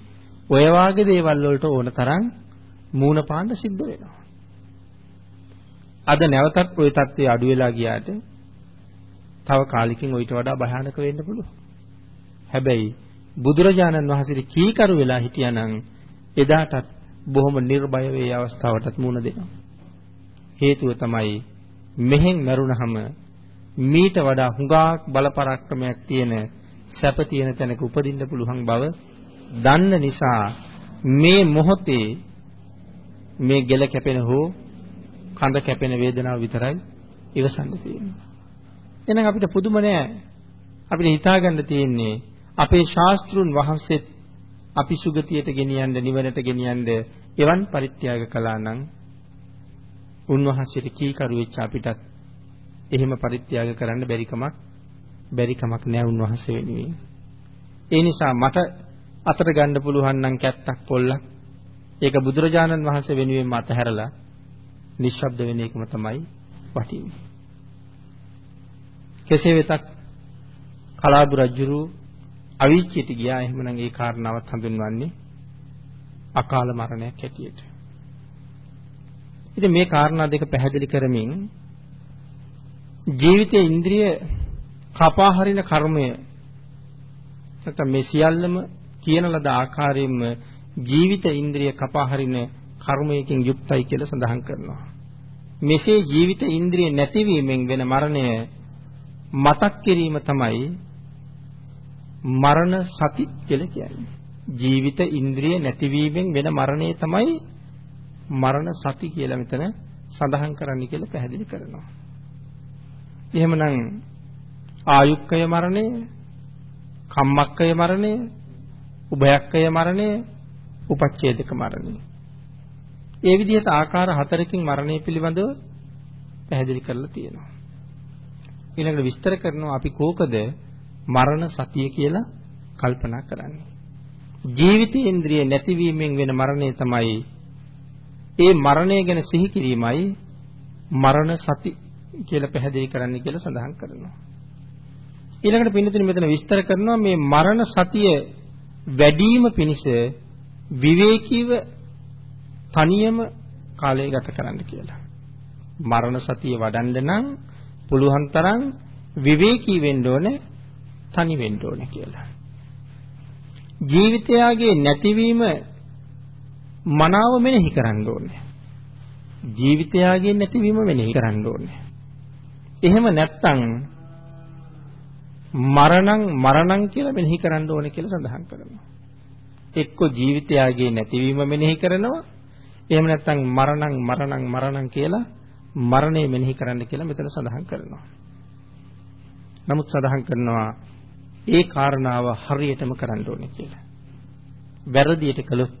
ඔය වාගේ දේවල් වලට ඕන තරම් මූණ පාන්න සිද්ධ වෙනවා. අද නැවතත් ওই தත්ත්වය අඩු වෙලා ගියාට තව කාලෙකින් ඊට වඩා භයානක වෙන්න පුළුවන්. හැබැයි බුදුරජාණන් වහන්සේ කීකරු වෙලා හිටියානම් එදාටත් බොහොම නිර්භය වේ අවස්ථාවටත් මුණ දෙනවා. හේතුව තමයි මෙහෙන් මරුණහම මීට වඩා හුඟක් බලපරක්‍රමයක් තියෙන සැප තියෙන තැනක උපදින්න පුළුවන් බව දන්න නිසා මේ මොහොතේ මේ ගෙල කැපෙන හෝ කඳ කැපෙන වේදනාව විතරයි ඉවසන්න තියෙන්නේ. එහෙනම් අපිට පුදුම නෑ. අපිට හිතාගන්න තියෙන්නේ අපේ ශාස්ත්‍රුන් වහන්සේත් අපි සුගතියට ගෙනියන්න නිවනට ගෙනියන්න එවන් පරිත්‍යාග කළා නම් උන්වහන්සේට කීකරු වෙච්ච අපිටත් එහෙම පරිත්‍යාග කරන්න බැරි කමක් බැරි කමක් නෑ උන්වහන්සේ වෙනුවෙන්. ඒ නිසා මට අතට ගන්න පුළුවන් නම් කැත්තක් පොල්ලක් ඒක බුදුරජාණන් වහන්සේ වෙනුවෙන් මත හැරලා නිශ්ශබ්ද වෙන එකම තමයි වටින්නේ. කෙසේ වෙතත් කලාබු රජුරු අවීචියට ගියා එහෙමනම් ඒ කාරණාවත් හඳුන්වන්නේ අකාල මරණයක් හැටියට. ඉතින් මේ කාරණා දෙක පැහැදිලි කරමින් ජීවිතයේ ඉන්ද්‍රිය කපා හරින කර්මය නැත්නම් මේ සියල්ලම කියන ලද ආකාරයෙන්ම ජීවිත ඉන්ද්‍රිය කපා හරින කර්මයකින් යුක්තයි කියලා සඳහන් කරනවා. මෙසේ ජීවිත ඉන්ද්‍රිය නැතිවීමෙන් වෙන මරණය මතක් කිරීම තමයි මරණ සති කියලා කියන්නේ. ජීවිත ඉන්ද්‍රිය නැතිවීමෙන් වෙන මරණය තමයි මරණ සති කියලා මෙතන සඳහන් කරන්න කියලා පැහැදිලි කරනවා. එහෙමනම් ආයුක්කය මරණය, කම්මක්කය මරණය, උභයක්කය මරණය, උපච්ඡේදක මරණය. ඒ විදිහට ආකාර හතරකින් මරණය පිළිබඳව පැහැදිලි කරලා තියෙනවා. ඊළඟට විස්තර කරනවා අපි කෝකද මරණ සතිය කියලා කල්පනා කරන්නේ. ජීවිතේන්ද්‍රිය නැතිවීමෙන් වෙන මරණය තමයි ඒ මරණය ගැන සිහි කිරීමයි මරණ සති කියලා පැහැදිලි කරන්න කියලා සඳහන් කරනවා. ඊළඟට පින්නතුනි මෙතන විස්තර කරනවා මේ මරණ සතිය වැඩිම පිණිස විවේකීව තනියම කාලය ගත කරන්න කියලා. මරණ සතිය වඩන්න නම් පුළුවන් තරම් විවේකී වෙන්න ඕනේ තනි වෙන්න ඕනේ කියලා. ජීවිතයගේ නැතිවීම මනාව මෙනෙහි කරන්න ඕනේ. ජීවිතයගේ නැතිවීම මෙනෙහි කරන්න ඕනේ. එහෙම නැත්නම් මරණං මරණං කියලා මෙනෙහි කරන්න ඕනේ කියලා සඳහන් කරනවා. එක්ක ජීවිතයගේ නැතිවීම මෙනෙහි කරනවා. එහෙම නැත්නම් මරණං මරණං මරණං කියලා මරණය මෙනෙහි කරන්න කියලා මෙතන සඳහන් කරනවා. නමුත් සඳහන් කරනවා ඒ කාරණාව හරියටම කරන්න ඕනේ කියලා. වැරදියට කළොත්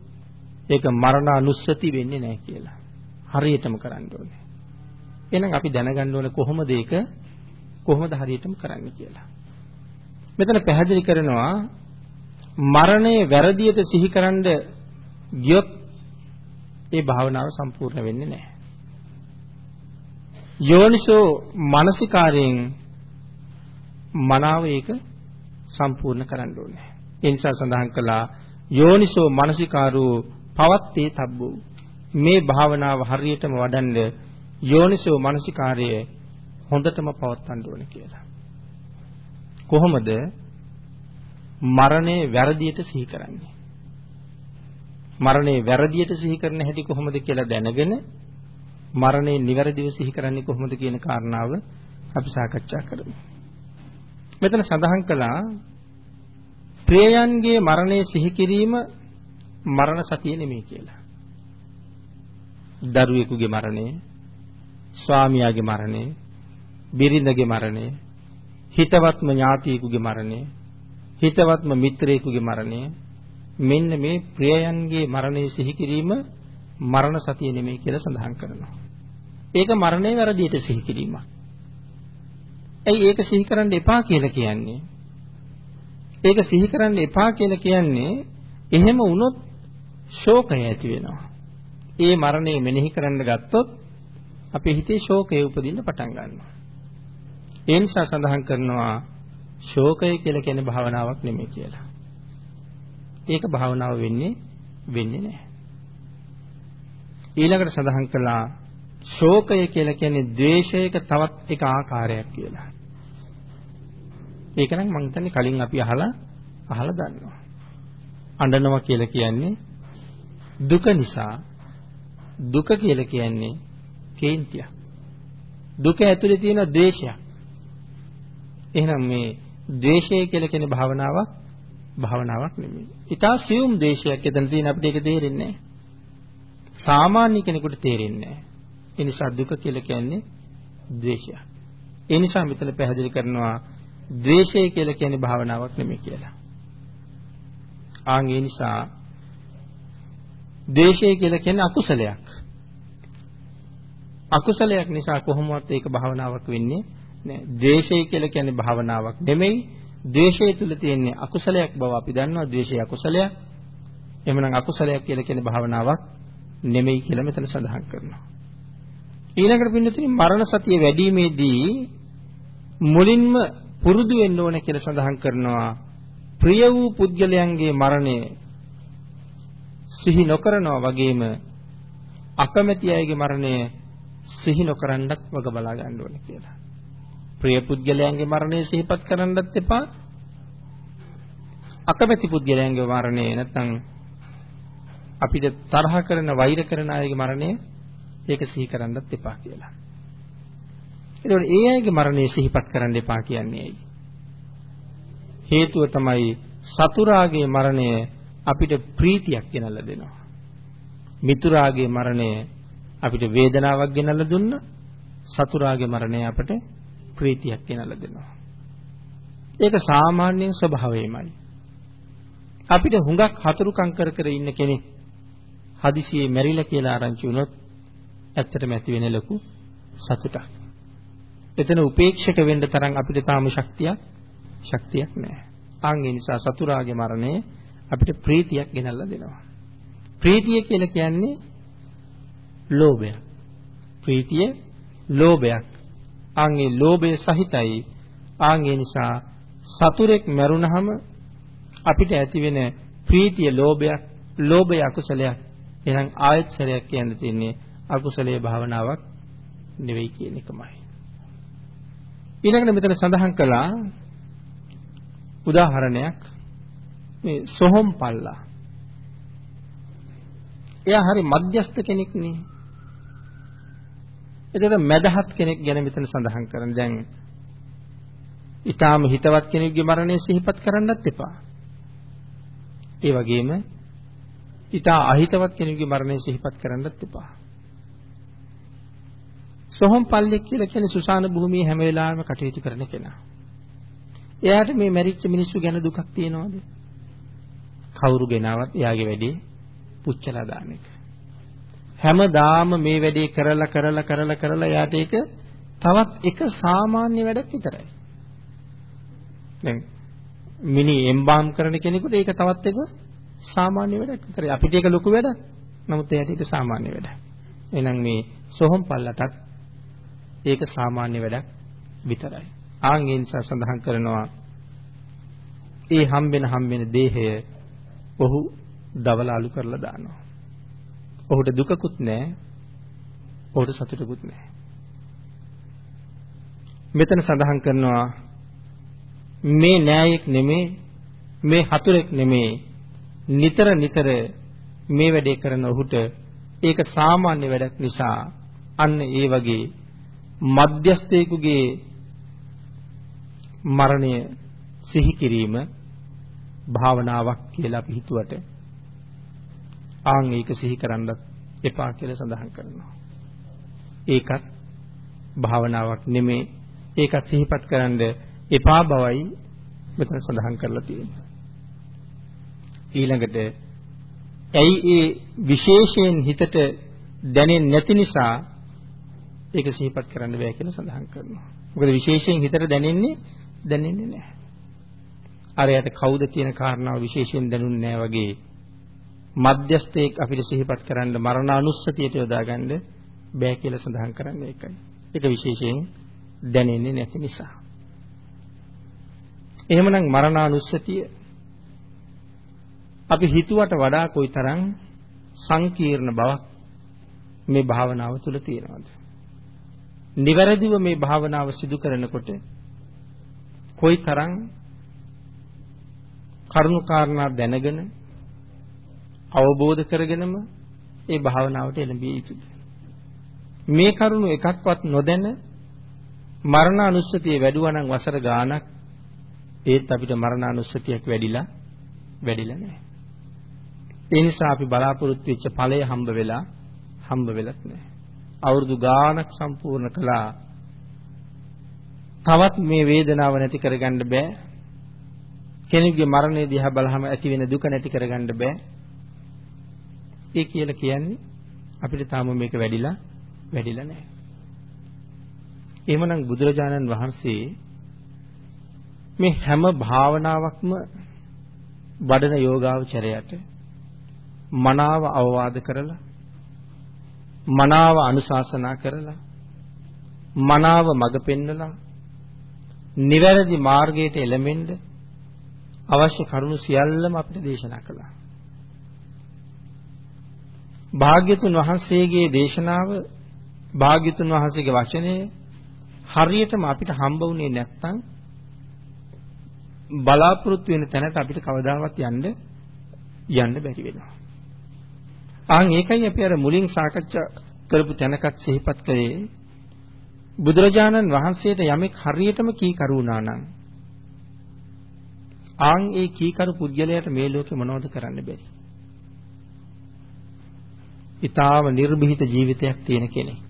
ඒක මරණ අනුස්සති වෙන්නේ නැහැ කියලා. හරියටම කරන්න ඕනේ. එහෙනම් අපි දැනගන්න ඕනේ කොහොමද ඒක කොහොමද හරියටම කරන්න කියලා. මෙතන පැහැදිලි කරනවා මරණය වැරදියට සිහිකරනද ගියොත් ඒ භාවනාව සම්පූර්ණ වෙන්නේ නැහැ. යෝනිසෝ මානසිකාරයෙන් මනාව ඒක සම්පූර්ණ කරන්න ඕනේ. ඒ නිසා සඳහන් කළා යෝනිසෝ මානසිකාරෝ පවත්තේ තබ්බෝ මේ භාවනාව හරියටම වඩන්න යෝනිසෝ මානසිකාරය හොඳටම පවත්වන්න ඕනේ කියලා. කොහොමද මරණය වැරදියට සිහි කරන්නේ? මරණය වැරදියට සිහි කරන හැටි කොහොමද කියලා දැනගෙන මරණය නිවැරදිව සිහි කරන්නේ කොහොමද කියන කාරණාව අපි සාකච්ඡා කරමු. මෙතන සඳහන් කළා ප්‍රේයන්ගේ මරණය සිහි කිරීම මරණ සතිය නෙමෙයි කියලා. දරුවෙකුගේ මරණය, ස්වාමියාගේ මරණය, බිරිඳගේ මරණය, හිතවත්ම ඥාතියෙකුගේ මරණය, හිතවත්ම මිත්‍රයෙකුගේ මරණය මෙන්න මේ ප්‍රියයන්ගේ මරණය සිහි කිරීම මරණ සතිය නෙමෙයි කියලා සඳහන් කරනවා. ඒක මරණය වැරදියට සිහි කිරීමක්. ඇයි ඒක සිහි කරන්න එපා කියලා කියන්නේ? ඒක සිහි කරන්න එපා කියලා කියන්නේ එහෙම වුණොත් ශෝකය ඇති වෙනවා. ඒ මරණය මෙනෙහි කරන්න ගත්තොත් අපේ හිතේ ශෝකය උපදින්න පටන් ගන්නවා. ඒ නිසා සඳහන් කරනවා ශෝකය කියලා කියන්නේ භාවනාවක් නෙමෙයි කියලා. ඒක භාවනාව වෙන්නේ වෙන්නේ නැහැ. ඊළඟට සඳහන් කළා ශෝකය කියලා කියන්නේ ද්වේෂයක තවත් එක ආකාරයක් කියලා. ඒක නම් මම හිතන්නේ කලින් අපි අහලා අහලා දන්නවා. අඬනවා කියලා කියන්නේ දුක නිසා දුක කියලා කියන්නේ කේන්තිය. දුක ඇතුලේ තියෙන ද්වේෂයක්. එහෙනම් මේ ද්වේෂය කියලා කියන භාවනාවක් භාවනාවක් නෙමෙයි. ඊටා සියුම් ද්වේෂයක් එතන තියෙන අපිට ඒක තේරෙන්නේ නැහැ. සාමාන්‍ය කෙනෙකුට තේරෙන්නේ නැහැ. ඒ නිසා දුක කියලා කියන්නේ ද්වේෂයක්. ඒ නිසා මෙතන පැහැදිලි කරනවා ද්වේෂය කියලා කියන්නේ භාවනාවක් නෙමෙයි කියලා. ආන් ඒ නිසා ද්වේෂය කියලා කියන්නේ අකුසලයක්. අකුසලයක් නිසා කොහොමවත් ඒක භාවනාවක් වෙන්නේ නෑ. ද්වේෂය කියලා කියන්නේ භාවනාවක් නෙමෙයි. ද්වේෂය තුල තියෙන්නේ අකුසලයක් බව අපි දන්නවා. ද්වේෂය අකුසලයක්. එහෙමනම් අකුසලයක් කියලා කියන්නේ භාවනාවක් නෙමෙයි කියලා මෙතන සඳහන් කරනවා. ඊළඟට පින්නතුනි මරණ සතිය වැඩිීමේදී මුලින්ම පුරුදු වෙන්න ඕන කියලා සඳහන් කරනවා. ප්‍රිය වූ පුද්ගලයන්ගේ මරණය සිහි නොකරනවා වගේම අකමැති අයගේ මරණය සිහි නොකරන්නත් වග බලා ගන්න ඕනේ කියලා. ප්‍රිය පුද්ගලයන්ගේ මරණය සිහිපත් කරන්නත් එපා. අකමැති පුද්ගලයන්ගේ මරණය නැත්නම් අපිට තරහ කරන වෛර කරන අයගේ මරණය ඒක සිහි කරන්නත් එපා කියලා. එතකොට ඒ අයගේ මරණය සිහිපත් කරන්න එපා කියන්නේ ඇයි? හේතුව තමයි සතුරාගේ මරණය අපිට ප්‍රීතියක් ගෙනල්ලා දෙනවා. මිතුරාගේ මරණය අපිට වේදනාවක් ගෙනල්ලා දුන්නා. සතුරාගේ මරණය අපට ප්‍රීතියක් ගෙනල්ලා දෙනවා. ඒක සාමාන්‍ය ස්වභාවයමයි. අපිට හුඟක් හතුරුකම් කර කර ඉන්න කෙනෙක් හදිසියේ මැරිලා කියලා ආරංචි වුණොත් ඇත්තටම ඇති වෙන ලොකු සතුටක්. එතන උපේක්ෂක වෙන්න තරම් අපිට තාම ශක්තියක් ශක්තියක් නැහැ. ආන් ඒ නිසා සතුරාගේ මරණය අපිට ප්‍රීතියක් ගෙනල්ලා දෙනවා. ප්‍රීතිය කියලා කියන්නේ ලෝභය. ප්‍රීතිය ලෝභයක්. ආන් ඒ ලෝභය සහිතයි. ආන් ඒ නිසා සතුරෙක් මැරුණහම අපිට ඇති වෙන ප්‍රීතිය ලෝභයක්, ලෝභය අකුසලයක්. එහෙනම් ආයත් සරයක් කියන්න තියෙන්නේ අකුසලයේ භාවනාවක් නෙවෙයි කියන එකමයි. ඊළඟට මෙතන සඳහන් කළා උදාහරණයක් මේ සොහොන් පල්ලා. එයා හරි මධ්‍යස්ත කෙනෙක් නේ. එතකොට මදහත් කෙනෙක් ගැන මෙතන සඳහන් කරන දැන් ඊටාම හිතවත් කෙනෙකුගේ මරණය සිහිපත් කරන්නත් එපා. ඒ වගේම ඊටා අහිතවත් කෙනෙකුගේ මරණය සිහිපත් කරන්නත් එපා. සොහොන් පල්ලෙක් කියලා කියන්නේ සුසාන භූමියේ හැම වෙලාවෙම කටයුතු කරන කෙනා. එයාට මේ මැරිච්ච මිනිස්සු ගැන දුකක් තියනවද? කවුරු ගෙනාවත් එයාගේ වැඩේ පුච්චලා දාන එක. හැමදාම මේ වැඩේ කරලා කරලා කරලා කරලා එයාට ඒක තවත් එක සාමාන්‍ය වැඩක් විතරයි. දැන් මිනි එම්බාම් කරන කෙනෙකුට ඒක තවත් එක සාමාන්‍ය වැඩක් විතරයි. අපිට ඒක ලොකු වැඩක්. නමුත් එයාට ඒක සාමාන්‍ය වැඩක්. එහෙනම් මේ සොහොන් පල්ලටත් ඒක සාමාන්‍ය වැඩක් විතරයි. ආන් ඒ නිසා සඳහන් කරනවා ඒ හම්බෙන හම්බෙන දේහය ඔහු දවල අලු කරලා දානවා. ඔහුට දුකකුත් නැහැ. ඔහුට සතුටකුත් නැහැ. මෙතන සඳහන් කරනවා මේ නෑයෙක් නෙමේ මේ හතුරෙක් නෙමේ නිතර නිතර මේ වැඩේ කරන ඔහුට ඒක සාමාන්‍ය වැඩක් නිසා අන්න ඒ වගේ මධ්‍යස්ථයෙකුගේ මරණය සිහි කිරීම භාවනාවක් කියලා අපි හිතුවට ආන් ඒක සිහි කරන්නත් එපා කියලා සඳහන් කරනවා. ඒකත් භාවනාවක් නෙමේ. ඒකත් සිහිපත් කරන්න එපා බවයි මෙතන සඳහන් කරලා තියෙන්නේ. ඊළඟට ඇයි ඒ විශේෂයෙන් හිතට දැනෙන්නේ නැති නිසා ඒක සිහිපත් කරන්න බෑ කියලා සඳහන් කරනවා. මොකද විශේෂයෙන් හිතට දැනෙන්නේ දැනෙන්නේ නැහැ. අරයට කවුද කියන කාරණාව විශේෂයෙන් දැනුන්නේ නැහැ වගේ මධ්‍යස්ථයෙක් අපිට සිහිපත් කරන්න මරණානුස්සතියට යොදාගන්න බෑ කියලා සඳහන් කරන්නේ ඒකයි. ඒක විශේෂයෙන් දැනෙන්නේ නැති නිසා. එහෙමනම් මරණානුස්සතිය අපි හිතුවට වඩා කොයිතරම් සංකීර්ණ බවක් මේ භාවනාව තුළ තියෙනවද? නිවැරදිව මේ භාවනාව සිදු කරනකොට කොයිතරම් කරුණු කාරණා දැනගෙන අවබෝධ කරගෙනම ඒ භාවනාවට එළඹිය යුතුද මේ කරුණු එකක්වත් නොදැන මරණ අනුස්සතිය වැඩුවා නම් වසර ගාණක් ඒත් අපිට මරණ අනුස්සතියක් වැඩිලා වැඩිලා නැහැ. ඒ නිසා අපි බලාපොරොත්තු වෙච්ච ඵලය හම්බ වෙලා හම්බ වෙලත් නැහැ. අවුරුදු ගාණක් සම්පූර්ණ කළා. තවත් මේ වේදනාව නැති කරගන්න බෑ. කෙනෙකුගේ මරණය දිහා බලහම ඇති වෙන දුක නැති කරගන්න බෑ. ඒ කියලා කියන්නේ අපිට තාම මේක වැඩිලා වැඩිලා නැහැ. එහෙමනම් බුදුරජාණන් වහන්සේ මේ හැම භාවනාවක්ම වඩන යෝගාවචරයට මනාව අවවාද කරලා මනාව අනුශාසනා කරලා මනාව මඟ පෙන්වලා නිවැරදි මාර්ගයට එළඹෙන්න අවශ්‍ය කරුණු සියල්ලම අපිට දේශනා කළා. භාග්‍යතුන් වහන්සේගේ දේශනාව භාග්‍යතුන් වහන්සේගේ වචනය හරියටම අපිට හම්බ වුණේ නැත්නම් බලාපොරොත්තු වෙන තැනට අපිට කවදාවත් යන්න යන්න බැරි වෙනවා. ආන් ඒකයි අපි අර මුලින් සාකච්ඡා කරපු තැනකත් සිහිපත් කළේ බුදුරජාණන් වහන්සේට යමෙක් හරියටම කීකරු වුණා නම් ආන් ඒ කීකරු පුද්ගලයාට මේ ලෝකේ මොනවද කරන්න බැරි? ඊටාව නිර්භීත ජීවිතයක් තියෙන කෙනෙක්.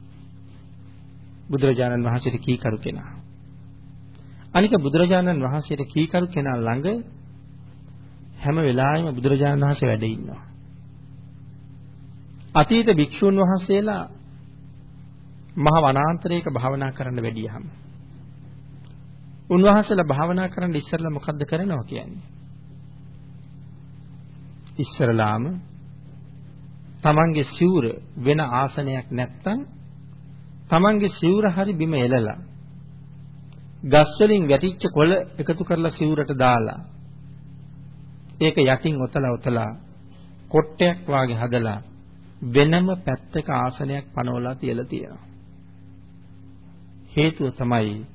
බුදුරජාණන් වහන්සේට කීකරු කෙනා. අනික බුදුරජාණන් වහන්සේට කීකරු කෙනා ළඟ හැම වෙලාවෙම බුදුරජාණන් වහන්සේ වැඩ ඉන්නවා. අතීත භික්ෂුන් වහන්සේලා මහ වනාන්තරයක භාවනා කරන්න වැඩියහම උන්වහන්සේලා භාවනා කරන්න ඉස්සරලා මොකද්ද කරනවා කියන්නේ? ඉස්සරලාම තමන්ගේ සිවුර වෙන ආසනයක් නැත්තම් තමන්ගේ සිවුර හරි බිම එලලා ගස් වලින් වැටිච්ච කොළ එකතු කරලා සිවුරට දාලා ඒක යටින් ඔතලා ඔතලා කොට්ටයක් වාගේ හදලා වෙනම පැත්තක ආසනයක් පනවලා තියලා තියෙනවා. හේතුව තමයි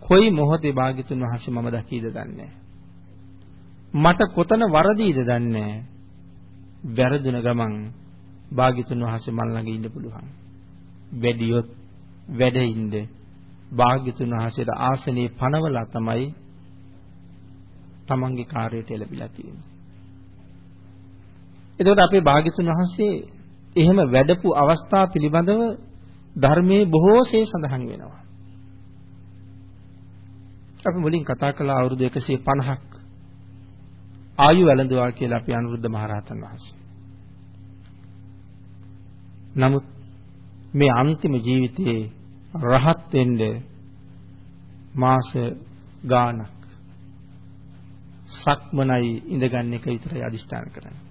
කොයි මොහොතේ භාග්‍යතුන් වහන්සේ මම දකීද දන්නේ මට කොතන වරදීද දන්නේ වැරදුන ගමන් භාග්‍යතුන් වහන්සේ මල් ළඟ ඉන්න පුළුවන්. වැඩියොත් වැඩින්ද භාග්‍යතුන් වහන්සේට ආසනේ පනවලා තමයි තමන්ගේ කාර්යයට එළඹිලා තියෙන්නේ. එතකොට අපේ භාග්‍යතුන් වහන්සේ එහෙම වැඩපු අවස්ථා පිළිබඳව ධර්මයේ බොහෝසේ සඳහන් වෙනවා. අපි මුලින් කතා කළා අවුරුදු 150ක් ආයු වැළඳුවා කියලා අපි අනුරුද්ධ මහරහතන් වහන්සේ. නමුත් මේ අන්තිම ජීවිතයේ රහත් වෙන්න මාස ගාණක් සක්මනයි ඉඳගන්න එක විතරයි අදිෂ්ඨාන කරන්නේ.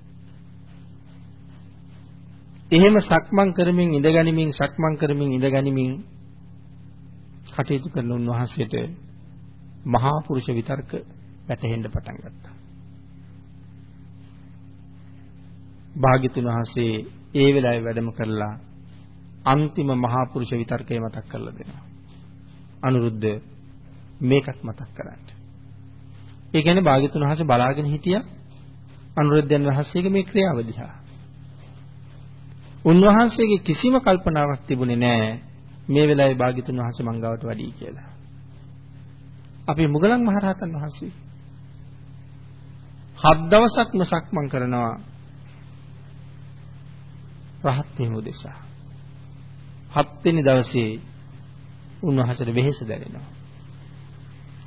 එහෙම සක්මන් කරමින් ඉඳගනිමින් සක්මන් කරමින් ඉඳගනිමින් කටයුතු කරන උන්වහන්සේට මහා පුරුෂ විතර්ක වැටහෙන්න පටන් ගත්තා. භාග්‍යතුන් වහන්සේ ඒ වෙලාවේ වැඩම කරලා අන්තිම මහා පුරුෂ විතර්කය මතක් කරලා දෙනවා. අනුරුද්ධ මේකත් මතක් කරන්න. ඒ කියන්නේ භාග්‍යතුන් වහන්සේ බලාගෙන හිටියා අනුරුද්ධයන් වහන්සේගේ මේ ක්‍රියාව දිහා. උන්වහන්සේගේ කිසිම කල්පනාවක් තිබුණේ නැහැ මේ වෙලාවේ භාග්‍යතුන් වහන්සේ මංගවට වඩී කියලා. අපි මුගලන් මහරහතන් වහන්සේ හත් දවසක්ම සක්මන් කරනවා රහත් වීම උදෙසා. හත් වෙනි දවසේ උන්වහන්සේට වෙහෙස දැනෙනවා.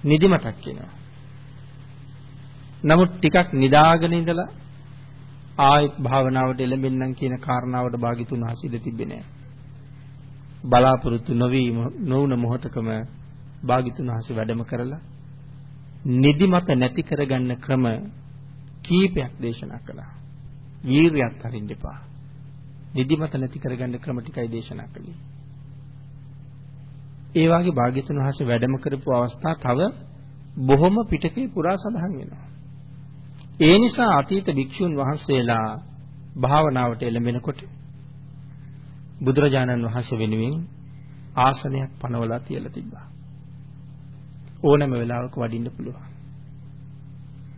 නිදිමතක් එනවා. නමුත් ටිකක් නිදාගෙන ඉඳලා ආයෙත් භාවනාවට එළඹෙන්නම් කියන කාරණාවට භාගිතුන් හසිද තිබෙන්නේ නැහැ. බලාපොරොත්තු නොවි නොවුන මොහතකම භාගිතුන් හසි වැඩම කරලා නිදිමත නැති කරගන්න ක්‍රම කීපයක් දේශනා කළා. වීරියත් හරින්න එපා. නිදිමත නැති කරගන්න ක්‍රම ටිකයි දේශනා කළේ. ඒ වාගේ භාග්‍යතුන් වහන්සේ වැඩම කරපු අවස්ථා තව බොහොම පිටකේ පුරා සඳහන් වෙනවා. ඒ නිසා අතීත භික්ෂුන් වහන්සේලා භාවනාවට එළඹෙනකොට බුදුරජාණන් වහන්සේ වෙනුවෙන් ආසනයක් පනවලා තියලා තිබ්බා. ඕනෑම වෙලාවක වඩින්න පුළුවන්.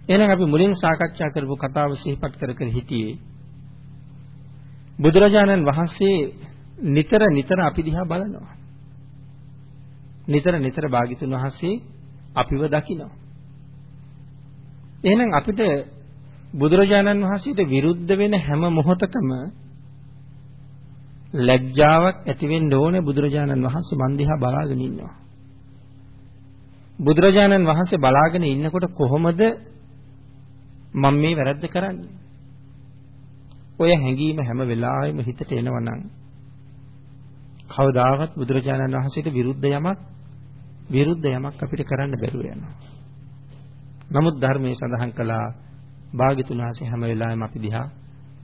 එහෙනම් අපි මුලින් සාකච්ඡා කරපු කතාව සිහිපත් කර කර හිටියේ බුදුරජාණන් වහන්සේ නිතර නිතර අපි දිහා බලනවා. නිතර නිතර භාග්‍යතුන් වහන්සේ අපිව දකිනවා. එහෙනම් අපිට බුදුරජාණන් වහන්සේට විරුද්ධ වෙන හැම මොහොතකම ලැජ්ජාවක් ඇති වෙන්න ඕනේ බුදුරජාණන් වහන්සේ මන් දිහා බලාගෙන ඉන්නවා. බුදුරජාණන් වහන්සේ බලාගෙන ඉන්නකොට කොහොමද මම මේ වැරද්ද කරන්නේ? ඔය හැඟීම හැම වෙලාවෙම හිතට එනවනම් කවදාවත් බුදුරජාණන් වහන්සේට විරුද්ධ යමක් විරුද්ධ යමක් අපිට කරන්න බැරුව යනවා. නමුත් ධර්මයේ සඳහන් කළා භාග්‍යතුන් වහන්සේ හැම වෙලාවෙම අපි දිහා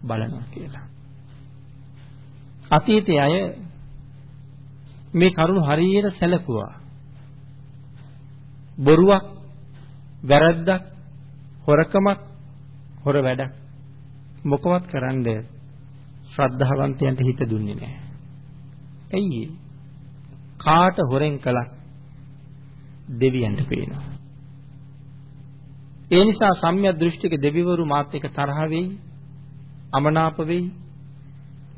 බලනවා කියලා. අතීතයේ අය මේ කරුණ හරියට සැලකුවා. බොරුවක්, වැරද්දක්, හොරකමක්, හොර වැඩක් මොකවත් කරන්න ශ්‍රද්ධාවන්තයන්ට හිත දුන්නේ නැහැ. ඇයි කාට හොරෙන් කළත් දෙවියන්ට පේනවා. ඒ නිසා සම්‍යක් දෘෂ්ටික දෙවිවරු මාත් එක්ක තරහ වෙයි, අමනාප වෙයි,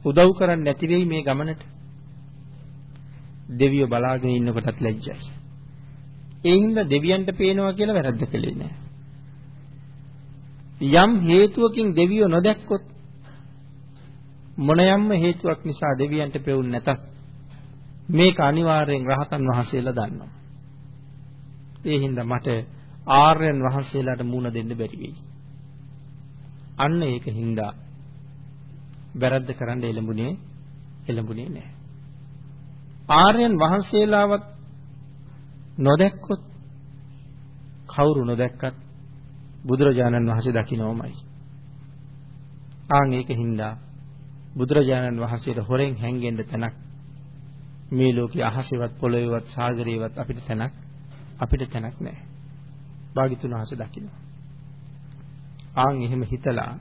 උදව් කරන්නේ නැති වෙයි මේ ගමනට. දෙවියෝ බලාගෙන ඉන්නකොටත් ලැජ්ජයි. ඒ හින්දා දෙවියන්ට පේනවා කියලා වැරද්ද කළේ නෑ. යම් හේතුවකින් දෙවියෝ නොදැක්කොත් මොන යම්ම හේතුවක් නිසා දෙවියන්ට පෙවුන්නේ නැතත් මේක අනිවාර්යෙන් රහතන් වහන්සේලා දන්නවා. ඒ හින්දා මට ආර්යයන් වහන්සේලාට මුණ දෙන්න බැරි වෙයි. අන්න ඒක හින්දා වැරද්ද කරන්න එළඹුණේ එළඹුණේ නැහැ. ආර්යයන් වහන්සේලාවත් නොදැක්කොත් කවුරු නොදැක්කත් බුදුරජාණන් වහන්සේ දකින්නෝමයි. ආන් ඒක හින්දා බුදුරජාණන් වහන්සේට හොරෙන් හැංගෙන්න තැනක් මේ ලෝකයේ අහසෙවත් පොළොවේවත් සාගරේවත් අපිට තැනක් අපිට තැනක් නැහැ. භාග්‍යතුන් වහන්සේ දකිනවා. ආන් එහෙම හිතලා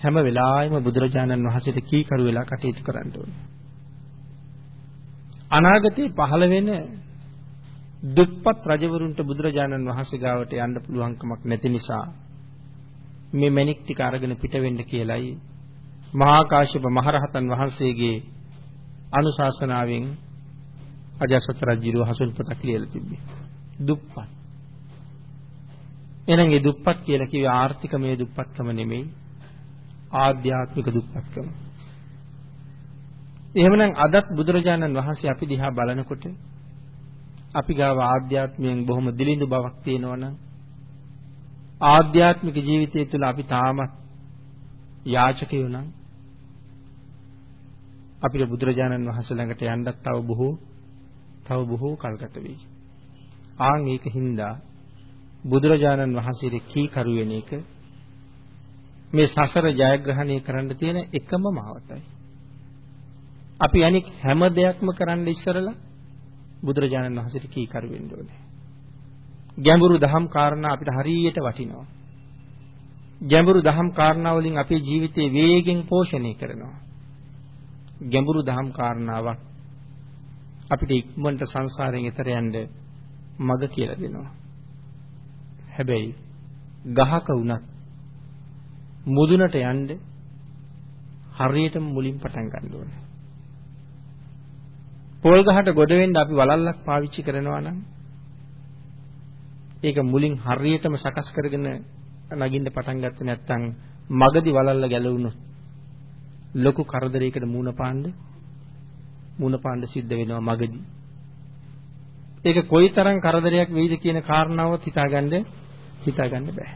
හැම වෙලාවෙම බුදුරජාණන් වහන්සේට කීකරු වෙලා කටයුතු කරන්න ඕනේ. අනාගතේ පහළ වෙන දුප්පත් රජවරුන්ට බුදුරජාණන් වහන්සේ ගාවට යන්න පුළුවන්කමක් නැති නිසා මේ මණික් ටික අරගෙන පිට වෙන්න කියලයි මහා කාශ්‍යප මහරහතන් වහන්සේගේ අනුශාසනාවෙන් අජාසත් රජුව හසුන් පොතක් ලියලා තිබ්බේ. දුප්පත්. එහෙනම් මේ දුප්පත් කියලා කිව්වේ ආර්ථිකමය දුප්පත්කම නෙමෙයි ආධ්‍යාත්මික දුප්පත්කම. එහෙමනම් අදත් බුදුරජාණන් වහන්සේ අපි දිහා බලනකොට අපි ගාව ආධ්‍යාත්මයෙන් බොහොම දිලිඳු බවක් තියෙනවනම් ආධ්‍යාත්මික ජීවිතය තුළ අපි තාමත් යාචකයෝ නම් අපිට බුදුරජාණන් වහන්සේ ළඟට යන්නත් තව බොහෝ තව බොහෝ කල් ගත වෙයි. ආන් ඒක හින්දා බුදුරජාණන් වහන්සේට කී කරු වෙන එක මේ සසර ජයග්‍රහණය කරන්න තියෙන එකම මාවතයි. අපි අනික් හැම දෙයක්ම කරන්න ඉස්සරලා බුදුරජාණන් වහන්සේට කී කරු වෙන්න ඕනේ. ගැඹුරු දහම් කාරණා අපිට හරියට වටිනවා. ගැඹුරු දහම් කාරණා වලින් අපේ ජීවිතේ වේගෙන් පෝෂණය කරනවා. ගැඹුරු දහම් කාරණාවක් අපිට ඉක්මනට සංසාරයෙන් එතර යන්න මඟ කියලා දෙනවා. හැබැයි ගහක වුණත් මුදුනට යන්න හරියටම මුලින් පටන් ගන්න ඕනේ. පොල් ගහට ගොඩ වෙන්න අපි වලල්ලක් පාවිච්චි කරනවා නම් ඒක මුලින් හරියටම සකස් කරගෙන නගින්න පටන් ගත්තේ නැත්නම් මගදී වලල්ල ගැලවුණොත් ලොකු කරදරයකට මුණ පාන්න මුණ පාන්න සිද්ධ වෙනවා මගදී. ඒක කොයිතරම් කරදරයක් වෙයිද කියන කාරණාවත් හිතාගන්න හිතාගන්න බෑ.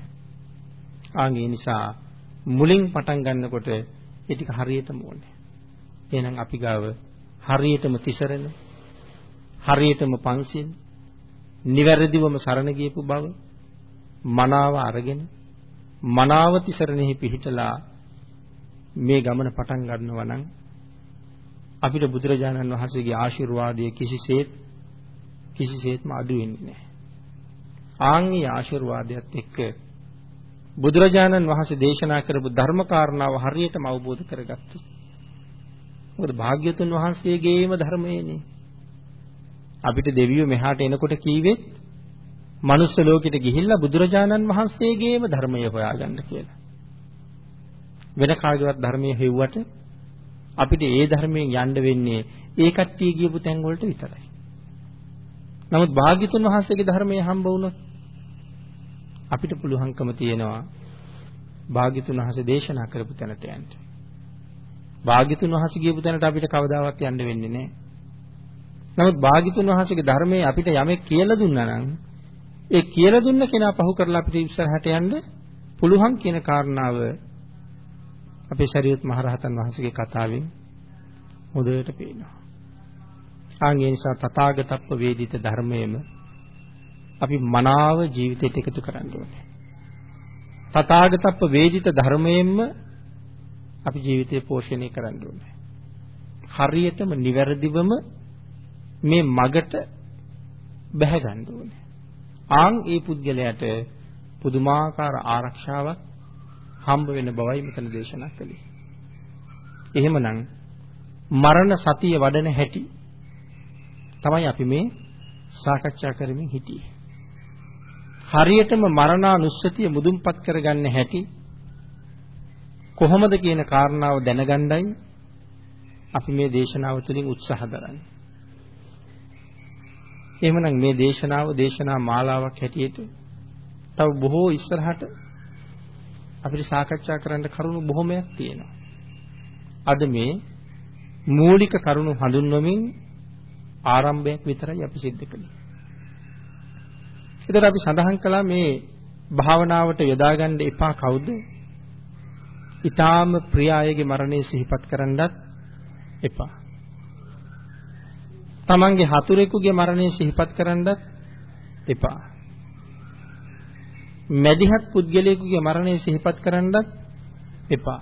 ආන් ඒ නිසා මුලින් පටන් ගන්නකොට ඒ ටික හරියටම ඕනේ. එහෙනම් අපි ගාව හරියටම තිසරණ හරියටම පන්සිල් නිවැරදිවම සරණ ගියපු බව මනාව අරගෙන මනාව තිසරණෙහි පිහිටලා මේ ගමන පටන් ගන්නවා නම් අපිට බුදුරජාණන් වහන්සේගේ ආශිර්වාදය කිසිසේත් කිසිසේත්ම අඩු වෙන්නේ නැහැ. ආන්ගේ ආශිර්වාදයත් එක්ක බුදුරජාණන් වහන්සේ දේශනා කරපු ධර්ම කාරණාව හරියටම අවබෝධ කරගත්තොත් මොකද භාග්‍යතුන් වහන්සේගේම ධර්මයේනේ අපිට දෙවියෝ මෙහාට එනකොට කීවෙත් මනුස්ස ලෝකෙට ගිහිල්ලා බුදුරජාණන් වහන්සේගේම ධර්මය හොයාගන්න කියලා. වෙන කාගේවත් ධර්මයේ හෙව්වට අපිට ඒ ධර්මයෙන් යන්න වෙන්නේ ඒ කට්ටිය ගියපු තැන් වලට විතරයි. නමුත් භාග්‍යතුන් වහන්සේගේ ධර්මයේ හම්බ වුණොත් අපිට පුළුවන්කම තියෙනවා භාග්‍යතුන් වහන්සේ දේශනා කරපු තැනට යන්න. භාග්‍යතුන් වහන්සේ ගියපු තැනට අපිට කවදාවත් යන්න වෙන්නේ නැහැ. නමුත් භාග්‍යතුන් වහන්සේගේ ධර්මයේ අපිට යමෙක් කියලා දුන්නා නම් ඒ කියලා දුන්න කෙනා පහු කරලා අපිට ඉස්සරහට යන්න පුළුවන් කියන කාරණාව අපේ ශරීරත් මහරහතන් වහන්සේගේ කතාවෙන් හොඳට පේනවා. ආන් ඒ නිසා තථාගතත්ව වේදිත ධර්මයේම අපි මනාව ජීවිතයට එකතු කරන්න ඕනේ. තථාගතත්ව වේදිත ධර්මයෙන්ම අපි ජීවිතය පෝෂණය කරන්න ඕනේ. හරියටම නිවැරදිවම මේ මගට බැහැ ගන්න ඕනේ. ආන් ඒ පුද්ගලයාට පුදුමාකාර ආරක්ෂාවක් හම්බ වෙන බවයි මෙතන දේශනා කළේ. එහෙමනම් මරණ සතිය වඩන හැටි තමයි අපි මේ සාකච්ඡා කරමින් හිටියේ. හරියටම මරණානුස්සතිය මුදුන්පත් කරගන්න හැටි කොහොමද කියන කාරණාව දැනගන්නයි අපි මේ දේශනාව තුළින් උත්සාහ දරන්නේ. එහෙමනම් මේ දේශනාව දේශනා මාලාවක් හැටියට තව බොහෝ ඉස්සරහට අපිට සාකච්ඡා කරන්න කරුණු බොහොමයක් තියෙනවා. අද මේ මූලික කරුණු හඳුන්වමින් ආරම්භයක් විතරයි අපි සිද්ධ කළේ. ඒතර අපි සඳහන් කළා මේ භාවනාවට යොදාගන්න එපා කවුද? ඊටාම ප්‍රිය අයගේ මරණය සිහිපත් කරන්නත් එපා. තමන්ගේ හතුරෙකුගේ මරණය සිහිපත් කරන්නත් එපා. මැදිහත් පුද්ගලයෙකුගේ මරණය සිහිපත් කරන්නත් එපා.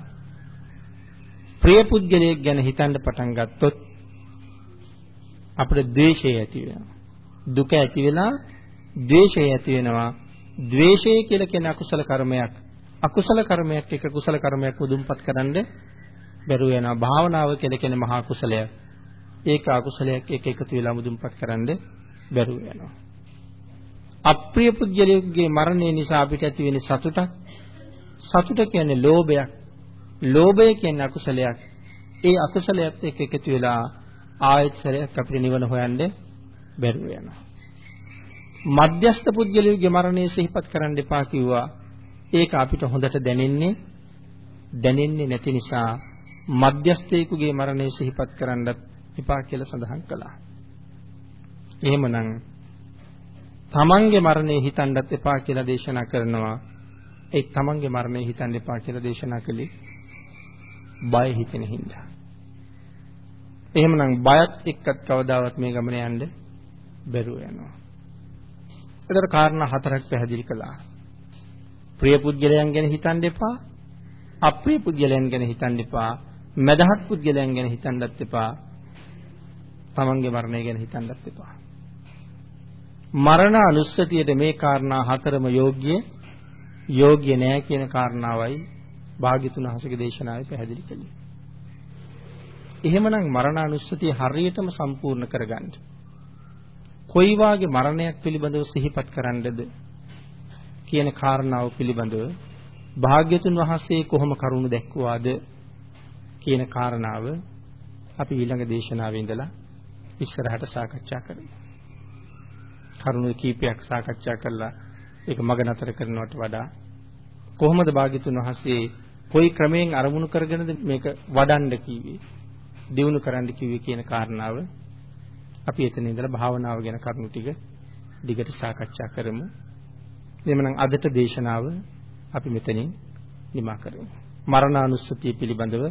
ප්‍රිය පුද්ගලයෙක් ගැන හිතන්න පටන් ගත්තොත් අපිට ද්වේෂය ඇති වෙනවා. දුක ඇති වෙලා ද්වේෂය ඇති වෙනවා. ද්වේෂය කියලා කියන අකුසල කර්මයක්. අකුසල කර්මයක් එක කුසල කර්මයක් මුදුන්පත් කරන්න බැරුව යනවා. භාවනාව කියලා කියන මහා කුසලයක්. ඒක අකුසලයක් එක එකතු වෙලා මුදුන්පත් කරන්න බැරුව යනවා. අප්‍රිය පුද්ගලයෙකුගේ මරණය නිසා අපිට ඇති වෙන සතුටක් සතුට කියන්නේ ලෝභයක්. ලෝභය කියන්නේ අකුසලයක්. ඒ අකුසලයත් එක්ක එකතු වෙලා ආයත් සැරයක් අපිට නිවන හොයන්න බැරුව යනවා. මධ්‍යස්ත පුද්ගලයෙකුගේ මරණය සිහිපත් කරන්න එපා කිව්වා. ඒක අපිට හොඳට දැනෙන්නේ දැනෙන්නේ නැති නිසා මධ්‍යස්තයෙකුගේ මරණය සිහිපත් කරන්නත් එපා කියලා සඳහන් කළා. එහෙමනම් තමන්ගේ මරණය හිතන්නත් එපා කියලා දේශනා කරනවා. ඒ තමන්ගේ මරණය හිතන්න එපා කියලා දේශනා කළේ බය හිතෙන හින්දා. එහෙමනම් බයත් එක්කත් කවදාවත් මේ ගමන යන්න බැරුව යනවා. ඒතර කාරණා හතරක් පැහැදිලි කළා. ප්‍රිය පුද්ගලයන් ගැන හිතන්න එපා. අප්‍රිය පුද්ගලයන් ගැන හිතන්න එපා. මදහත් පුද්ගලයන් ගැන හිතන්නත් එපා. තමන්ගේ මරණය ගැන හිතන්නත් එපා. මරණ අනුස්සතියට මේ කාරණා හතරම යෝග්‍ය යෝග්‍ය නෑ කියන කාරණාවයි භාග්‍යතුන් හසගේ දේශනාවේ පැහැදිලි කළේ. එහෙමනම් මරණ අනුස්සතිය හරියටම සම්පූර්ණ කරගන්න. කොයි වාගේ මරණයක් පිළිබඳව සිහිපත් කරන්නද කියන කාරණාව පිළිබඳව භාග්‍යතුන් වහන්සේ කොහොම කරුණු දැක්වුවාද කියන කාරණාව අපි ඊළඟ දේශනාවේ ඉඳලා ඉස්සරහට සාකච්ඡා කරමු. කරුණු කීපයක් සාකච්ඡා කරලා ඒක මග නතර කරනවට වඩා කොහොමද භාග්‍යතුන් වහන්සේ කොයි ක්‍රමයෙන් අරමුණු කරගෙනද මේක වඩන්න කිව්වේ දිනු කරන්න කිව්වේ කියන කාරණාව අපි එතන ඉඳලා භාවනාව ගැන කරුණු ටික දිගට සාකච්ඡා කරමු. එhmenan අදට දේශනාව අපි මෙතනින් නිමා කරමු. මරණානුස්සතිය පිළිබඳව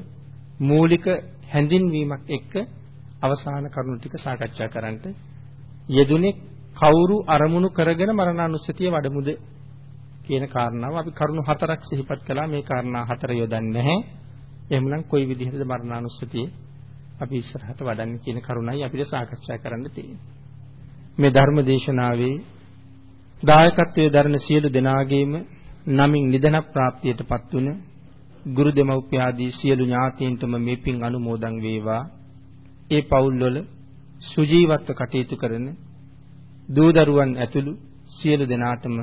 මූලික හැඳින්වීමක් එක්ක අවසාන කරුණු ටික සාකච්ඡා කරන්නට යෙදුනේ කවුරු අරමුණු කරගෙන මරණානුස්සතිය වඩමුද කියන කාරණාව අපි කරුණු හතරක් සිහිපත් කළා මේ කාරණා හතර යොදන්නේ නැහැ. එහෙමනම් කොයි විදිහටද මරණානුස්සතිය අපි ඉස්සරහට වඩන්නේ කියන කරුණයි අපිට සාකච්ඡා කරන්න තියෙන්නේ. මේ ධර්ම දේශනාවේ දායකත්වයේ දරන සියලු දෙනාගේම නමින් නිදන ප්‍රාප්තියටපත් වුණ ගුරු දෙමව්පිය ආදී සියලු ඥාතීන්ටම මේ පින් අනුමෝදන් වේවා. ඒ පවුල්වල සුජීවත්ව කටයුතු කරන දූ දරුවන් ඇතුළු සියලු දෙනාටම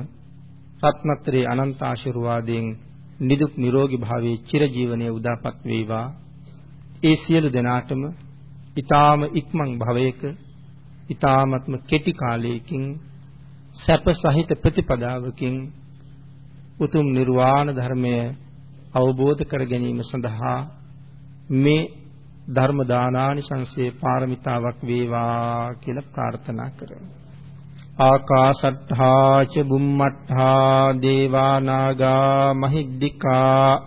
රත්නත්‍රේ අනන්ත ආශිර්වාදයෙන් නිදුක් නිරෝගී භාවයේ චිරජීවනයේ උදාපත් වේවා. ඒ සියලු දෙනාටම ඊ타ම ඉක්මන් භවයක ඊ타මත්ම කෙටි කාලයකින් සැප සහිත ප්‍රතිපදාවකින් උතුම් නිර්වාණ ධර්මය අවබෝධ කර ගැනීම සඳහා මේ ධර්ම දානානිසංසයේ පාරමිතාවක් වේවා කියලා ප්‍රාර්ථනා කරමු. ආකාසට්ඨා ච බුම්මට්ඨා දේවා නාග මහිද්దికා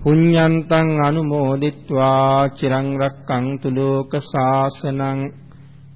පුඤ්ඤන්තං අනුමෝදිත්වා චිරං රක්කන්තු ලෝක සාසනං